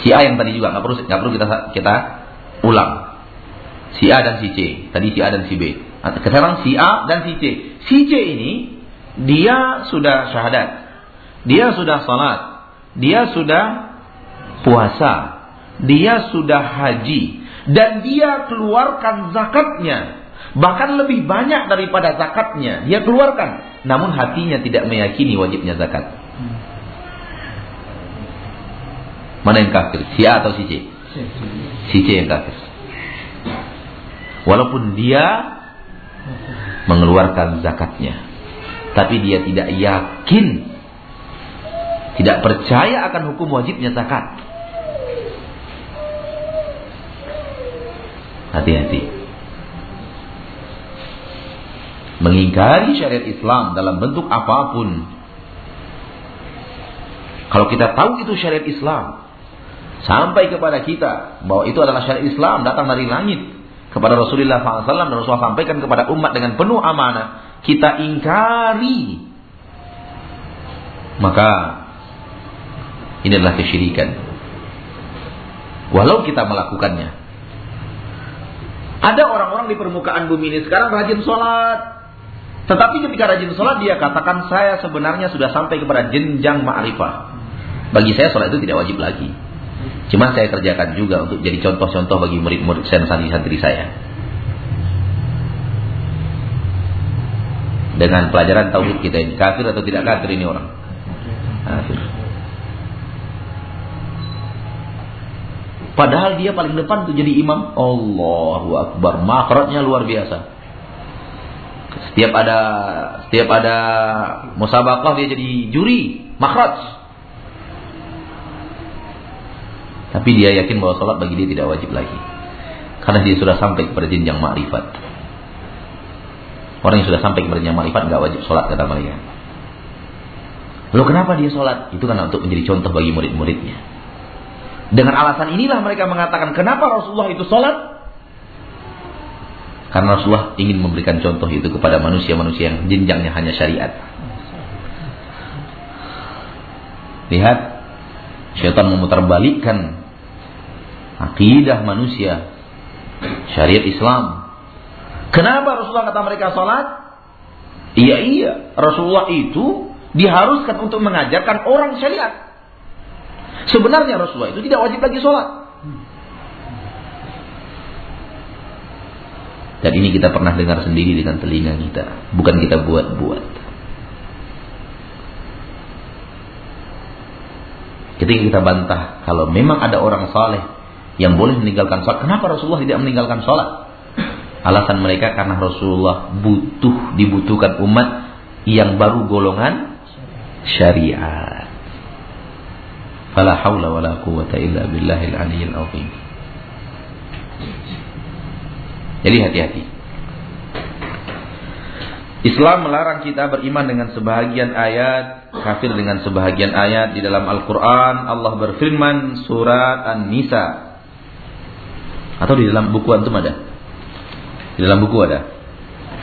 Si A yang tadi juga nggak perlu nggak perlu kita kita ulang. Si A dan si C. Tadi si A dan si B. Sekarang si A dan si C. Si C ini dia sudah syahadat. Dia sudah salat. Dia sudah puasa. Dia sudah haji dan dia keluarkan zakatnya. Bahkan lebih banyak daripada zakatnya dia keluarkan. Namun hatinya tidak meyakini wajibnya zakat. Mana yang kafir? Si A atau si C? Si C yang kafir. Walaupun dia mengeluarkan zakatnya tapi dia tidak yakin tidak percaya akan hukum wajibnya zakat Hati-hati. Mengingkari syariat Islam dalam bentuk apa pun. Kalau kita tahu itu syariat Islam, sampai kepada kita bahwa itu adalah syariat Islam datang dari langit kepada Rasulullah SAW dan Rasulullah sampaikan kepada umat dengan penuh amanah, kita ingkari, maka ini adalah kesyirikan. Walau kita melakukannya, ada orang-orang di permukaan bumi ini sekarang rajin sholat. Tetapi ketika rajin sholat dia katakan saya sebenarnya sudah sampai kepada jenjang ma'rifah. Bagi saya sholat itu tidak wajib lagi. Cuma saya kerjakan juga untuk jadi contoh-contoh bagi murid-murid saya santri-santri saya. Dengan pelajaran tauhid kita ini kafir atau tidak kafir ini orang? Kafir. Padahal dia paling depan tuh jadi imam. Allahu Akbar. Makhrajnya luar biasa. Setiap ada setiap ada musabaqah dia jadi juri, makhraj. Tapi dia yakin bahwa sholat bagi dia tidak wajib lagi. Karena dia sudah sampai kepada jenjang ma'rifat. Orang yang sudah sampai kepada jenjang ma'rifat nggak wajib sholat kata mereka. Lalu kenapa dia sholat? Itu karena untuk menjadi contoh bagi murid-muridnya. Dengan alasan inilah mereka mengatakan kenapa Rasulullah itu sholat? Karena Rasulullah ingin memberikan contoh itu kepada manusia-manusia yang jenjangnya hanya syariat. Lihat, syaitan memutarbalikkan akidah manusia, syariat Islam. Kenapa Rasulullah kata mereka sholat? Iya iya, Rasulullah itu diharuskan untuk mengajarkan orang syariat. Sebenarnya Rasulullah itu tidak wajib lagi sholat. Dan ini kita pernah dengar sendiri dengan telinga kita. Bukan kita buat-buat. Ketika kita bantah kalau memang ada orang saleh yang boleh meninggalkan sholat, kenapa Rasulullah tidak meninggalkan sholat? Alasan mereka karena Rasulullah butuh dibutuhkan umat yang baru golongan syariat. Fala haula wala quwata illa billahil aliyyil azim. Jadi hati-hati. Islam melarang kita beriman dengan sebahagian ayat, kafir dengan sebahagian ayat di dalam Al-Qur'an. Allah berfirman surat An-Nisa. Atau di dalam buku antum ada? Di dalam buku ada.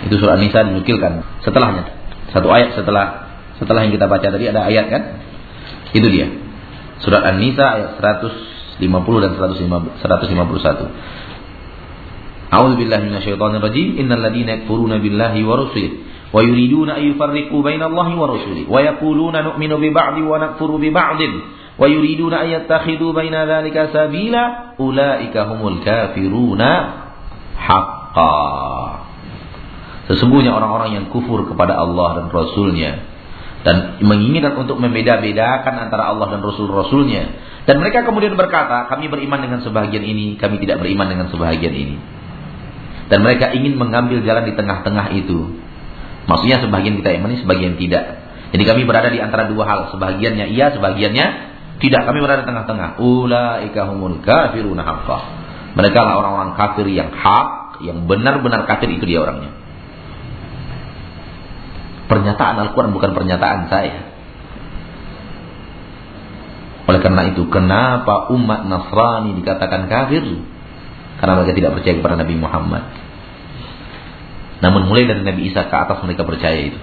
Itu surat An-Nisa dinukilkan setelahnya. Satu ayat setelah setelah yang kita baca tadi ada ayat kan? Itu dia. Surat An-Nisa ayat 150 dan 151. A'udzu billahi minasyaitonir rajim. Innal ladzina yakfuruna billahi wa rusulihi wa yuriduna an yufarriqu bainallahi wa rusulihi wa yaquluna nu'minu bi ba'di wa nakfuru bi ba'din wa yuriduna an yattakhidhu baina dzalika sabila ulaika humul kafiruna haqqan. Sesungguhnya orang-orang yang kufur kepada Allah dan Rasulnya dan menginginkan untuk membeda-bedakan antara Allah dan Rasul-Rasulnya dan mereka kemudian berkata kami beriman dengan sebahagian ini kami tidak beriman dengan sebahagian ini dan mereka ingin mengambil jalan di tengah-tengah itu. Maksudnya sebagian kita imani, sebagian tidak. Jadi kami berada di antara dua hal, sebagiannya iya, sebagiannya tidak. Kami berada di tengah-tengah. Ulaika humul kafiruna haqqah. Mereka lah orang-orang kafir yang hak, yang benar-benar kafir itu dia orangnya. Pernyataan Al-Quran bukan pernyataan saya. Oleh karena itu, kenapa umat Nasrani dikatakan kafir? Karena mereka tidak percaya kepada Nabi Muhammad. Namun mulai dari Nabi Isa ke atas mereka percaya itu.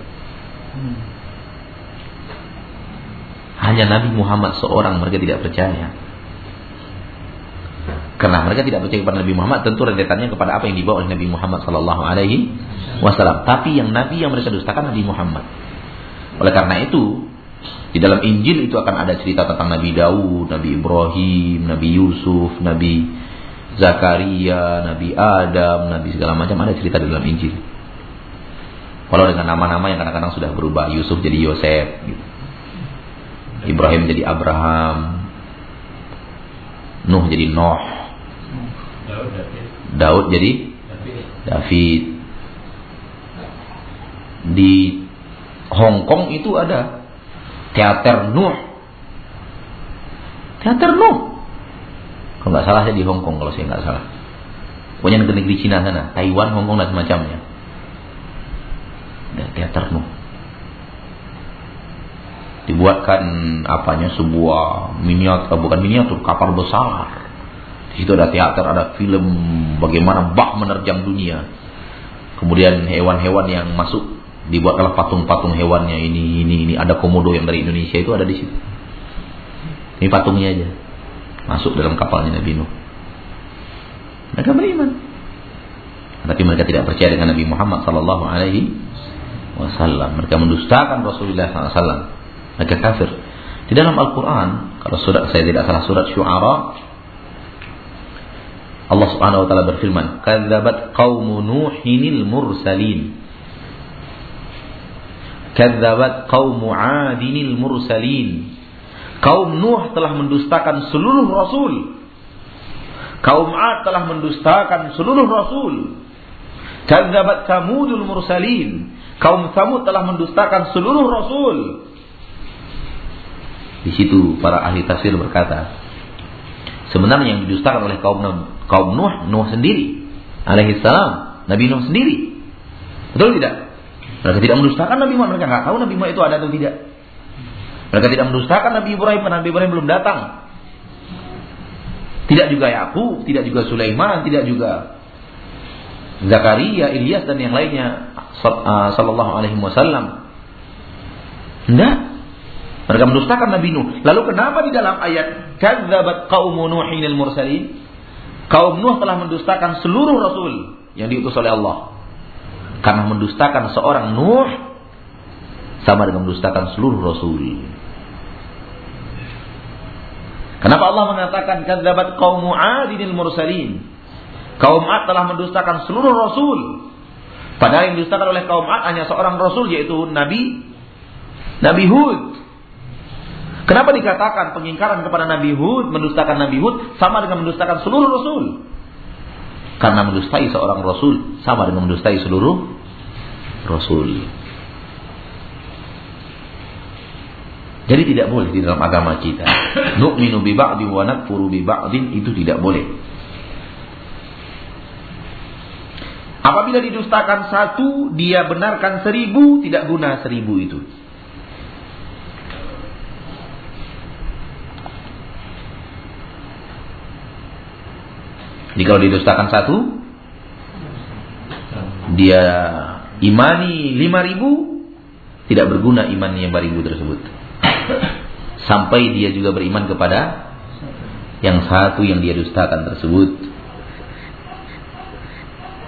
Hanya Nabi Muhammad seorang mereka tidak percaya. Karena mereka tidak percaya kepada Nabi Muhammad, tentu rentetannya kepada apa yang dibawa oleh Nabi Muhammad Sallallahu Alaihi Wasallam. Tapi yang Nabi yang mereka dustakan Nabi Muhammad. Oleh karena itu, di dalam Injil itu akan ada cerita tentang Nabi Daud, Nabi Ibrahim, Nabi Yusuf, Nabi Zakaria, Nabi Adam, Nabi segala macam ada cerita di dalam Injil. Kalau dengan nama-nama yang kadang-kadang sudah berubah, Yusuf jadi Yosef, gitu. Ibrahim jadi Abraham, Nuh jadi Noh, Daud jadi David. Di Hong Kong itu ada teater Nuh. Teater Nuh. Kalau nggak salah saya di Hong Kong kalau saya nggak salah. Pokoknya negeri-negeri Cina sana, Taiwan, Hong Kong dan semacamnya. Dan teater nu. Dibuatkan apanya sebuah miniatur, bukan miniatur, kapal besar. Di situ ada teater, ada film bagaimana bak menerjang dunia. Kemudian hewan-hewan yang masuk dibuatlah patung-patung hewannya ini ini ini ada komodo yang dari Indonesia itu ada di situ. Ini patungnya aja masuk dalam kapalnya Nabi Nuh. Mereka beriman. Tapi mereka tidak percaya dengan Nabi Muhammad sallallahu alaihi wasallam. Mereka mendustakan Rasulullah SAW. Mereka kafir. Di dalam Al-Quran, kalau surat saya tidak salah surat Syu'ara, Allah Subhanahu wa taala berfirman, "Kadzabat qaumu Nuhinil mursalin." Kadzabat qaumu 'adinil mursalin. Kaum Nuh telah mendustakan seluruh rasul. Kaum Ad telah mendustakan seluruh rasul. Kadzabat Samudul mursalin. Kaum Samud telah mendustakan seluruh rasul. Di situ para ahli tafsir berkata, sebenarnya yang didustakan oleh kaum kaum Nuh, Nuh sendiri, alaihi salam, Nabi Nuh sendiri. Betul tidak? Mereka tidak mendustakan Nabi Muhammad, mereka nggak tahu Nabi Muhammad itu ada atau tidak. Mereka tidak mendustakan Nabi Ibrahim Nabi Ibrahim belum datang. Tidak juga Yakub, tidak juga Sulaiman, tidak juga Zakaria, Ilyas dan yang lainnya uh, sallallahu alaihi wasallam. Tidak. Mereka mendustakan Nabi Nuh. Lalu kenapa di dalam ayat kadzabat qaumu Nuhin al-mursalin? Kaum Nuh telah mendustakan seluruh rasul yang diutus oleh Allah. Karena mendustakan seorang Nuh sama dengan mendustakan seluruh rasul. Kenapa Allah mengatakan kadzabat kaum Adinil mursalin? Kaum Ad telah mendustakan seluruh rasul. Padahal yang didustakan oleh kaum Ad hanya seorang rasul yaitu Nabi Nabi Hud. Kenapa dikatakan pengingkaran kepada Nabi Hud, mendustakan Nabi Hud sama dengan mendustakan seluruh rasul? Karena mendustai seorang rasul sama dengan mendustai seluruh rasul. Jadi tidak boleh di dalam agama kita. Nu'minu bi ba'di wa nakfuru bi ba'din itu tidak boleh. Apabila didustakan satu, dia benarkan seribu, tidak guna seribu itu. Jadi kalau didustakan satu, dia imani lima ribu, tidak berguna imannya lima ribu tersebut. Sampai dia juga beriman kepada yang satu yang dia dustakan tersebut.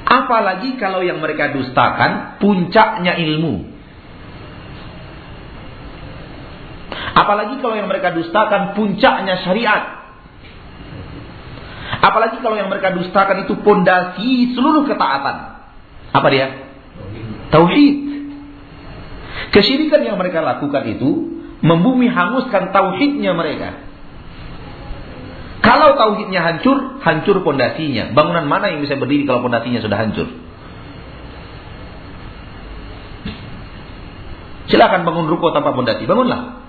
Apalagi kalau yang mereka dustakan puncaknya ilmu. Apalagi kalau yang mereka dustakan puncaknya syariat. Apalagi kalau yang mereka dustakan itu pondasi seluruh ketaatan. Apa dia? Tauhid. Kesyirikan yang mereka lakukan itu membumi hanguskan tauhidnya mereka. Kalau tauhidnya hancur, hancur pondasinya. Bangunan mana yang bisa berdiri kalau pondasinya sudah hancur? Silakan bangun ruko tanpa pondasi, bangunlah.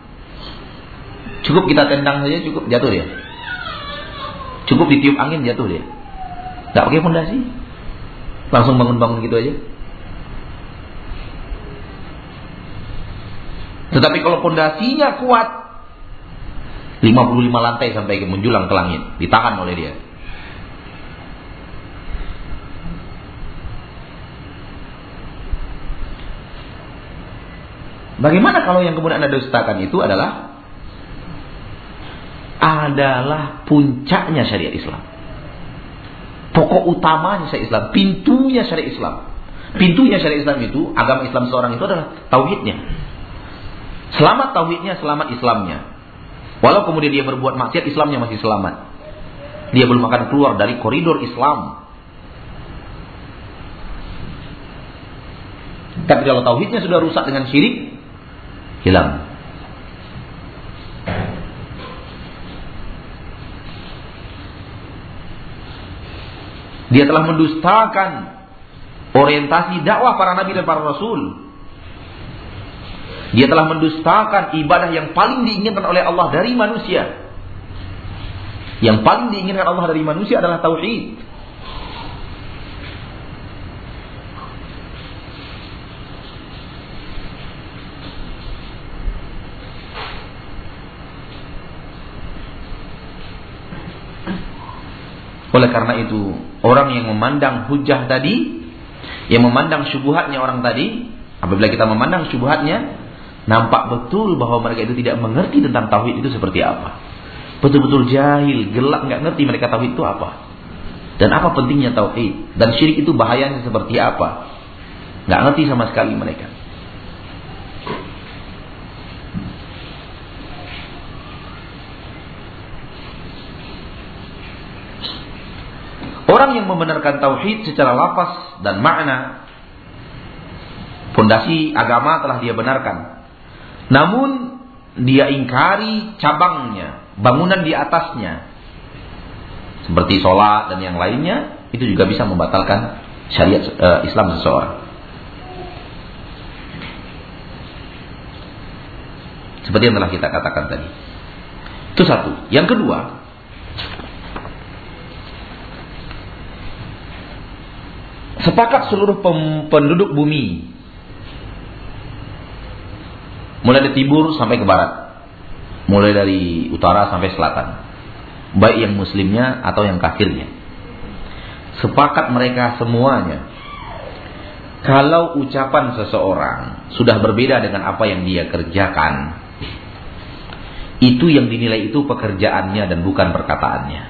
Cukup kita tendang saja, cukup jatuh dia. Cukup ditiup angin jatuh dia. Gak pakai pondasi. Langsung bangun-bangun gitu aja. Tetapi kalau pondasinya kuat, 55 lantai sampai ke menjulang ke langit, ditahan oleh dia. Bagaimana kalau yang kemudian Anda dustakan itu adalah adalah puncaknya syariat Islam. Pokok utamanya syariat Islam, pintunya syariat Islam. Pintunya syariat Islam itu, agama Islam seorang itu adalah tauhidnya. Selamat tauhidnya, selamat Islamnya. Walau kemudian dia berbuat maksiat, Islamnya masih selamat. Dia belum akan keluar dari koridor Islam. Tapi kalau tauhidnya sudah rusak dengan syirik, hilang. Dia telah mendustakan orientasi dakwah para nabi dan para rasul. Dia telah mendustakan ibadah yang paling diinginkan oleh Allah dari manusia. Yang paling diinginkan Allah dari manusia adalah tauhid. Oleh karena itu, orang yang memandang hujah tadi, yang memandang syubhatnya orang tadi, apabila kita memandang syubhatnya, Nampak betul bahwa mereka itu tidak mengerti tentang tauhid itu seperti apa. Betul-betul jahil, gelap, nggak ngerti mereka tauhid itu apa. Dan apa pentingnya tauhid? Dan syirik itu bahayanya seperti apa? Nggak ngerti sama sekali mereka. Orang yang membenarkan tauhid secara lapas dan makna, fondasi agama telah dia benarkan. Namun dia ingkari cabangnya, bangunan di atasnya. Seperti sholat dan yang lainnya, itu juga bisa membatalkan syariat uh, Islam seseorang. Seperti yang telah kita katakan tadi. Itu satu. Yang kedua, sepakat seluruh penduduk bumi Mulai dari timur sampai ke barat. Mulai dari utara sampai selatan. Baik yang muslimnya atau yang kafirnya. Sepakat mereka semuanya. Kalau ucapan seseorang sudah berbeda dengan apa yang dia kerjakan. Itu yang dinilai itu pekerjaannya dan bukan perkataannya.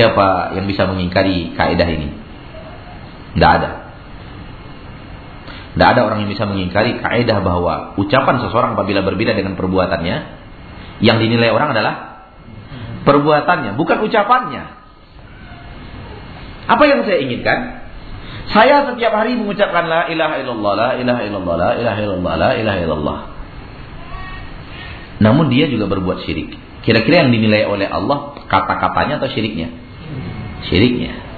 Siapa yang bisa mengingkari kaidah ini? Tidak ada. Tidak ada orang yang bisa mengingkari kaidah bahwa ucapan seseorang apabila berbeda dengan perbuatannya, yang dinilai orang adalah perbuatannya, bukan ucapannya. Apa yang saya inginkan? Saya setiap hari mengucapkan la ilaha illallah, la ilaha illallah, la ilaha illallah, la ilaha illallah. Namun dia juga berbuat syirik. Kira-kira yang dinilai oleh Allah kata-katanya atau syiriknya? Syiriknya.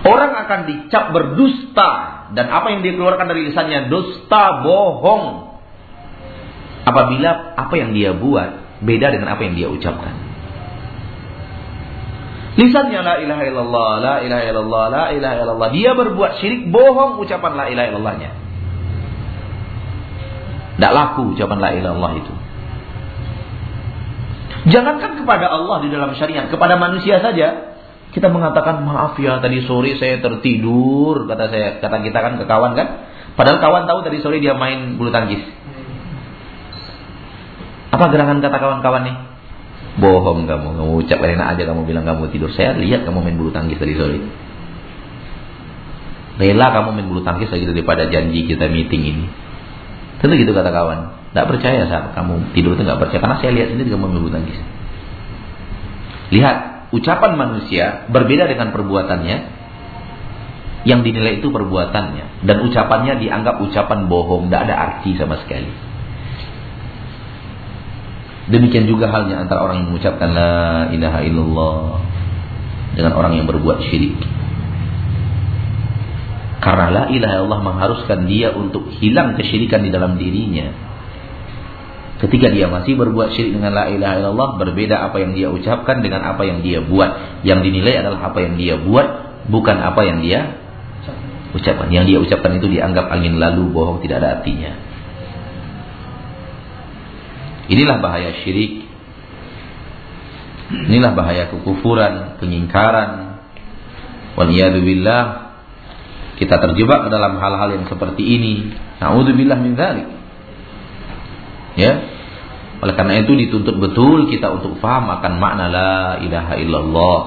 Orang akan dicap berdusta dan apa yang dia keluarkan dari lisannya dusta, bohong. Apabila apa yang dia buat beda dengan apa yang dia ucapkan. Lisannya la ilaha illallah, la ilaha illallah, la ilaha illallah. Dia berbuat syirik, bohong ucapan la ilaha illallahnya. Tidak laku ucapan la ilaha illallah itu. Jangankan kepada Allah di dalam syariat, kepada manusia saja kita mengatakan maaf ya tadi sore saya tertidur kata saya kata kita kan ke kawan kan. Padahal kawan tahu tadi sore dia main bulu tangkis. Apa gerangan kata kawan-kawan nih? Bohong kamu, kamu ucap enak aja kamu bilang kamu tidur. Saya lihat kamu main bulu tangkis tadi sore. Rela kamu main bulu tangkis lagi daripada janji kita meeting ini. Tentu gitu kata kawan. Tidak percaya saat kamu tidur itu nggak percaya. Karena saya lihat sendiri kamu main bulu tangkis. Lihat ucapan manusia berbeda dengan perbuatannya. Yang dinilai itu perbuatannya. Dan ucapannya dianggap ucapan bohong. Tidak ada arti sama sekali. Demikian juga halnya antara orang yang mengucapkan la ilaha illallah dengan orang yang berbuat syirik. Karena la ilaha illallah mengharuskan dia untuk hilang kesyirikan di dalam dirinya Ketika dia masih berbuat syirik dengan la ilaha illallah berbeda apa yang dia ucapkan dengan apa yang dia buat. Yang dinilai adalah apa yang dia buat bukan apa yang dia ucapkan. Yang dia ucapkan itu dianggap angin lalu, bohong, tidak ada artinya. Inilah bahaya syirik. Inilah bahaya kekufuran, pengingkaran. Waliyadzubillah kita terjebak dalam hal-hal yang seperti ini. Nauzubillah min dzalik. Ya. Oleh karena itu dituntut betul kita untuk faham akan makna la ilaha illallah.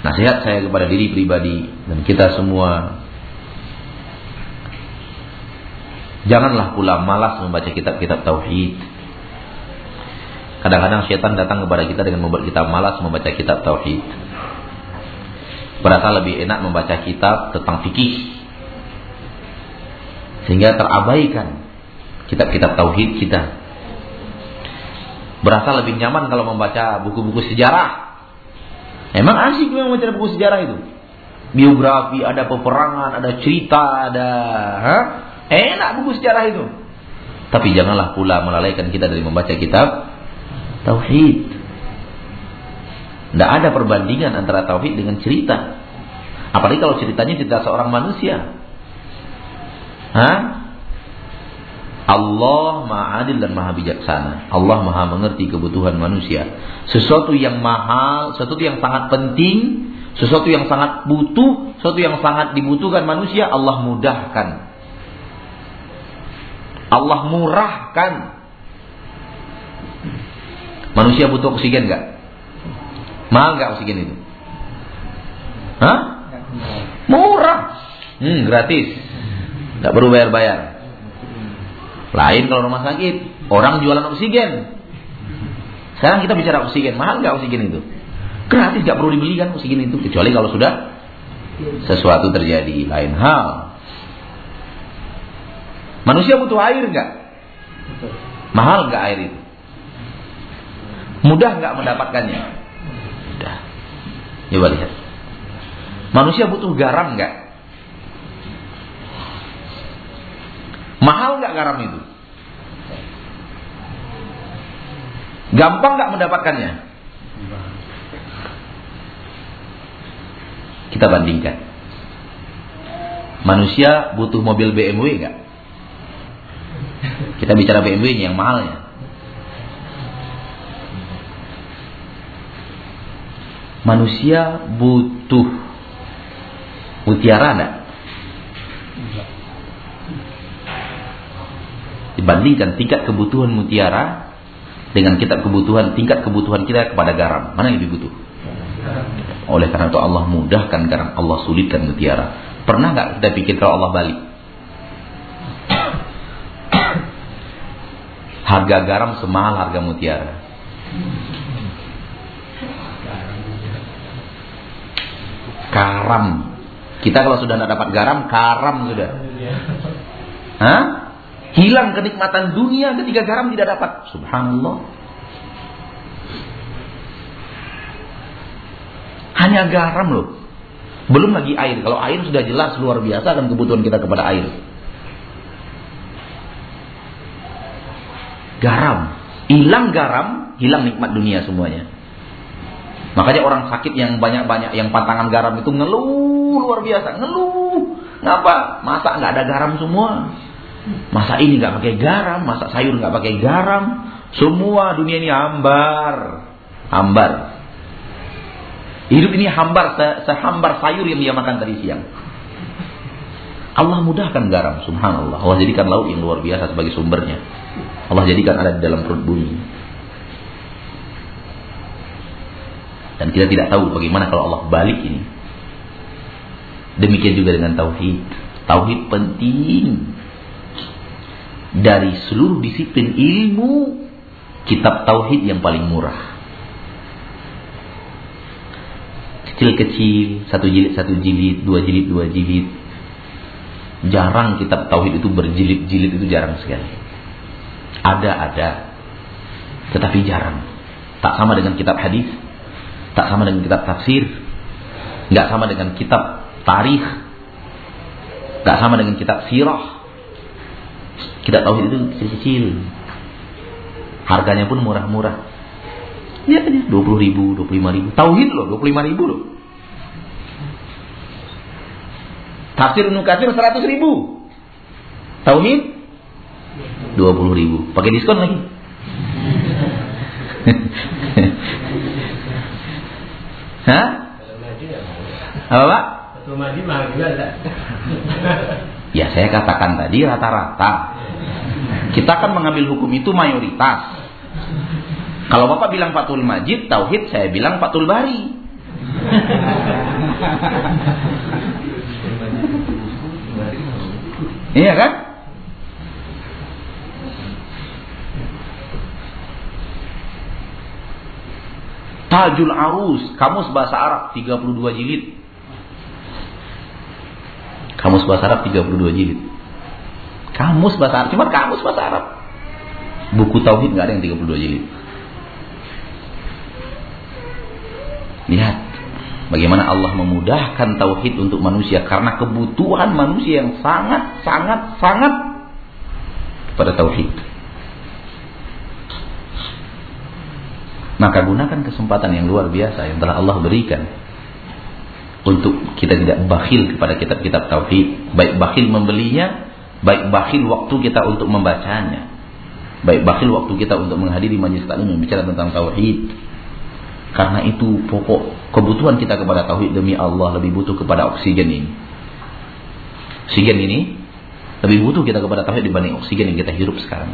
Nasihat saya kepada diri pribadi dan kita semua Janganlah pula malas membaca kitab-kitab tauhid. Kadang-kadang syaitan datang kepada kita dengan membuat kita malas membaca kitab tauhid. Berasa lebih enak membaca kitab tentang fikih sehingga terabaikan kitab-kitab tauhid kita. Berasa lebih nyaman kalau membaca buku-buku sejarah. Emang asik memang membaca buku sejarah itu. Biografi, ada peperangan, ada cerita, ada ha? enak buku sejarah itu. Tapi janganlah pula melalaikan kita dari membaca kitab tauhid. Tidak ada perbandingan antara tauhid dengan cerita. Apalagi kalau ceritanya cerita seorang manusia. Hah? Allah maha adil dan maha bijaksana. Allah maha mengerti kebutuhan manusia. Sesuatu yang mahal, sesuatu yang sangat penting, sesuatu yang sangat butuh, sesuatu yang sangat dibutuhkan manusia, Allah mudahkan. Allah murahkan. Manusia butuh oksigen nggak? Mahal nggak oksigen itu? Hah? Murah. Hmm, gratis. Tidak perlu bayar-bayar. Lain kalau rumah sakit, orang jualan oksigen. Sekarang kita bicara oksigen, mahal nggak oksigen itu? Gratis, nggak perlu dibeli kan oksigen itu, kecuali kalau sudah sesuatu terjadi. Lain hal. Manusia butuh air nggak? Mahal nggak air itu? Mudah nggak mendapatkannya? Mudah. Coba lihat. Manusia butuh garam nggak? Mahal nggak garam itu? Gampang nggak mendapatkannya? Kita bandingkan. Manusia butuh mobil BMW nggak? Kita bicara BMW-nya yang mahalnya. Manusia butuh mutiara enggak? Dibandingkan tingkat kebutuhan mutiara dengan kita kebutuhan tingkat kebutuhan kita kepada garam, mana yang lebih butuh? Oleh karena itu Allah mudahkan garam, Allah sulitkan mutiara. Pernah nggak kita pikir kalau Allah balik? Harga garam semahal harga mutiara. Karam. Kita kalau sudah tidak dapat garam, karam sudah. Hah? Hilang kenikmatan dunia ketika garam tidak dapat. Subhanallah. Hanya garam loh. Belum lagi air. Kalau air sudah jelas luar biasa dan kebutuhan kita kepada air. Garam. Hilang garam, hilang nikmat dunia semuanya. Makanya orang sakit yang banyak-banyak yang pantangan garam itu ngeluh luar biasa, ngeluh. Ngapa? Masa nggak ada garam semua? Masa ini nggak pakai garam, masa sayur nggak pakai garam? Semua dunia ini hambar, hambar. Hidup ini hambar, se sehambar sayur yang dia makan tadi siang. Allah mudahkan garam, subhanallah. Allah jadikan laut yang luar biasa sebagai sumbernya. Allah jadikan ada di dalam perut bumi. Dan kita tidak tahu bagaimana kalau Allah balik ini. Demikian juga dengan tauhid. Tauhid penting. Dari seluruh disiplin ilmu, kitab tauhid yang paling murah. Kecil-kecil, satu jilid, satu jilid, dua jilid, dua jilid. Jarang kitab tauhid itu berjilid-jilid itu jarang sekali. Ada-ada. Tetapi jarang. Tak sama dengan kitab hadis. Tak sama dengan kitab tafsir. Nggak sama dengan kitab tarikh. Nggak sama dengan kitab sirah. Kitab tauhid itu kecil-kecil. Harganya pun murah-murah. Lihat aja, 20 ribu, 25 ribu. Tauhid loh, 25 ribu loh. Tafsir Ibnu Katsir 100 ribu. Tauhid 20 ribu. Pakai diskon lagi. Hah? Apa Pak? Ya saya katakan tadi rata-rata. Kita akan mengambil hukum itu mayoritas. Kalau Bapak bilang Fatul Majid, Tauhid, saya bilang Fatul Bari. iya kan? Tajul Arus, kamus bahasa Arab 32 jilid. Kamus bahasa Arab 32 jilid. Kamus bahasa Arab, cuma kamus bahasa Arab. Buku tauhid nggak ada yang 32 jilid. Lihat bagaimana Allah memudahkan tauhid untuk manusia karena kebutuhan manusia yang sangat sangat sangat pada tauhid. Maka gunakan kesempatan yang luar biasa yang telah Allah berikan untuk kita tidak bakhil kepada kitab-kitab tauhid, baik bakhil membelinya, baik bakhil waktu kita untuk membacanya. Baik bakhil waktu kita untuk menghadiri majlis taklim bicara tentang tauhid. Karena itu pokok kebutuhan kita kepada tauhid demi Allah lebih butuh kepada oksigen ini. Oksigen ini lebih butuh kita kepada tauhid dibanding oksigen yang kita hirup sekarang.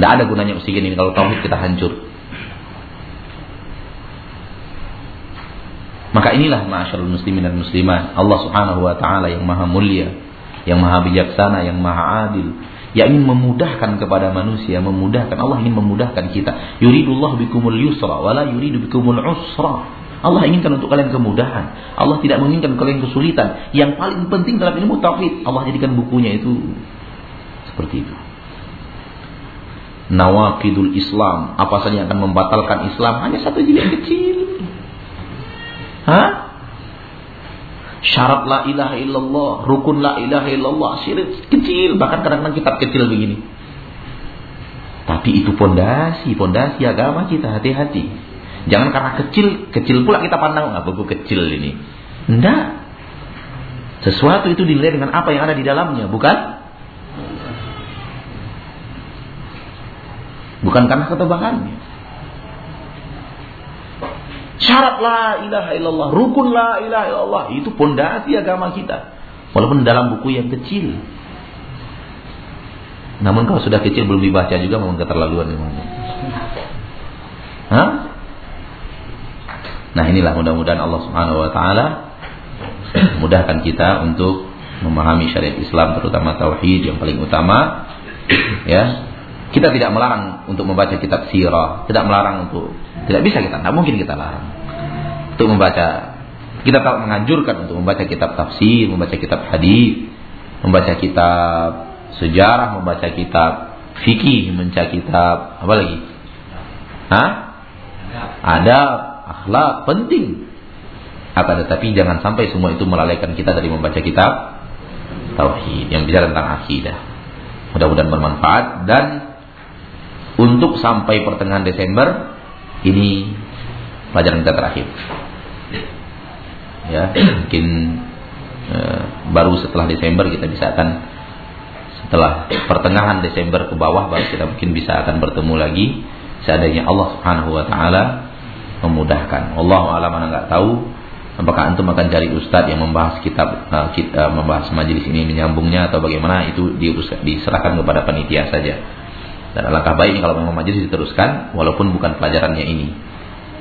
Tidak ada gunanya oksigen ini kalau tauhid kita hancur. Maka inilah ma'asyarul muslimin dan muslimat. Allah subhanahu wa ta'ala yang maha mulia. Yang maha bijaksana, yang maha adil. Yang ingin memudahkan kepada manusia. Memudahkan. Allah ingin memudahkan kita. Yuridullah bikumul yusra. Wala yuridu bikumul usra. Allah inginkan untuk kalian kemudahan. Allah tidak menginginkan kalian kesulitan. Yang paling penting dalam ilmu tauhid. Allah jadikan bukunya itu seperti itu. Nawakidul Islam. Apa saja yang akan membatalkan Islam. Hanya satu jilid kecil. Hah? Syarat la ilaha illallah, rukun la ilaha illallah, syirik kecil, bahkan kadang-kadang kitab kecil begini. Tapi itu pondasi, pondasi agama kita, hati-hati. Jangan karena kecil, kecil pula kita pandang, nggak buku kecil ini. Enggak. Sesuatu itu dinilai dengan apa yang ada di dalamnya, bukan? Bukan karena ketebakannya. Syarat la ilaha illallah, rukun la ilaha illallah, itu pondasi agama kita. Walaupun dalam buku yang kecil. Namun kalau sudah kecil belum dibaca juga memang keterlaluan memang. Hah? Nah inilah mudah-mudahan Allah Subhanahu Wa Taala mudahkan kita untuk memahami syariat Islam terutama tauhid yang paling utama ya kita tidak melarang untuk membaca kitab sirah tidak melarang untuk tidak bisa kita, tidak mungkin kita larang untuk membaca Kita tak menganjurkan untuk membaca kitab tafsir, membaca kitab hadis, membaca kitab sejarah, membaca kitab fikih, membaca kitab apa lagi? Hah? Ada akhlak penting. Akan tetapi jangan sampai semua itu melalaikan kita dari membaca kitab tauhid yang bicara tentang akidah. Mudah-mudahan bermanfaat dan untuk sampai pertengahan Desember ini pelajaran kita terakhir. Ya, mungkin eh, baru setelah Desember kita bisa akan setelah pertengahan Desember ke bawah baru kita mungkin bisa akan bertemu lagi seandainya Allah Subhanahu wa taala memudahkan. Allah alam mana nggak tahu apakah antum akan cari ustadz yang membahas kitab uh, uh, membahas majelis ini menyambungnya atau bagaimana itu diserahkan kepada panitia saja. Dan alangkah baiknya kalau memang majelis diteruskan walaupun bukan pelajarannya ini.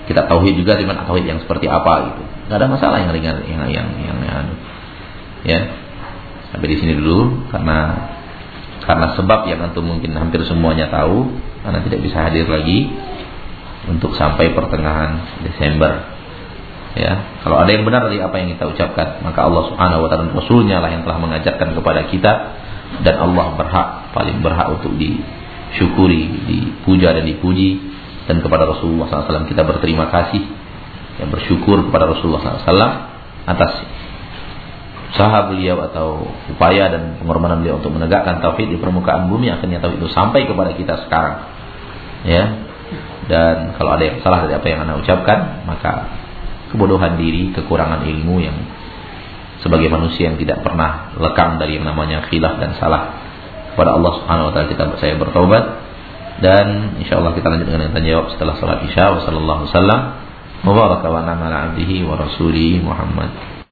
Kita tauhid juga dengan tauhid yang seperti apa gitu. Gak ada masalah yang ringan yang yang yang, yang ya. Sampai di sini dulu karena karena sebab yang antum mungkin hampir semuanya tahu karena tidak bisa hadir lagi untuk sampai pertengahan Desember. Ya, kalau ada yang benar dari apa yang kita ucapkan, maka Allah Subhanahu wa taala Rasulnya lah yang telah mengajarkan kepada kita dan Allah berhak paling berhak untuk disyukuri, dipuja dan dipuji. Dan kepada Rasulullah SAW kita berterima kasih yang bersyukur kepada Rasulullah SAW atas usaha beliau atau upaya dan pengorbanan beliau untuk menegakkan tauhid di permukaan bumi. Akhirnya tauhid itu sampai kepada kita sekarang. Ya. Dan kalau ada yang salah dari apa yang anda ucapkan maka kebodohan diri kekurangan ilmu yang sebagai manusia yang tidak pernah lekang dari yang namanya khilaf dan salah kepada Allah Subhanahu wa taala kita saya bertobat. Dan insyaallah kita lanjut dengan tanya jawab setelah salat Isya wa sallallahu wasallam. Wa baraka wa ala abdihi wa rasulihi Muhammad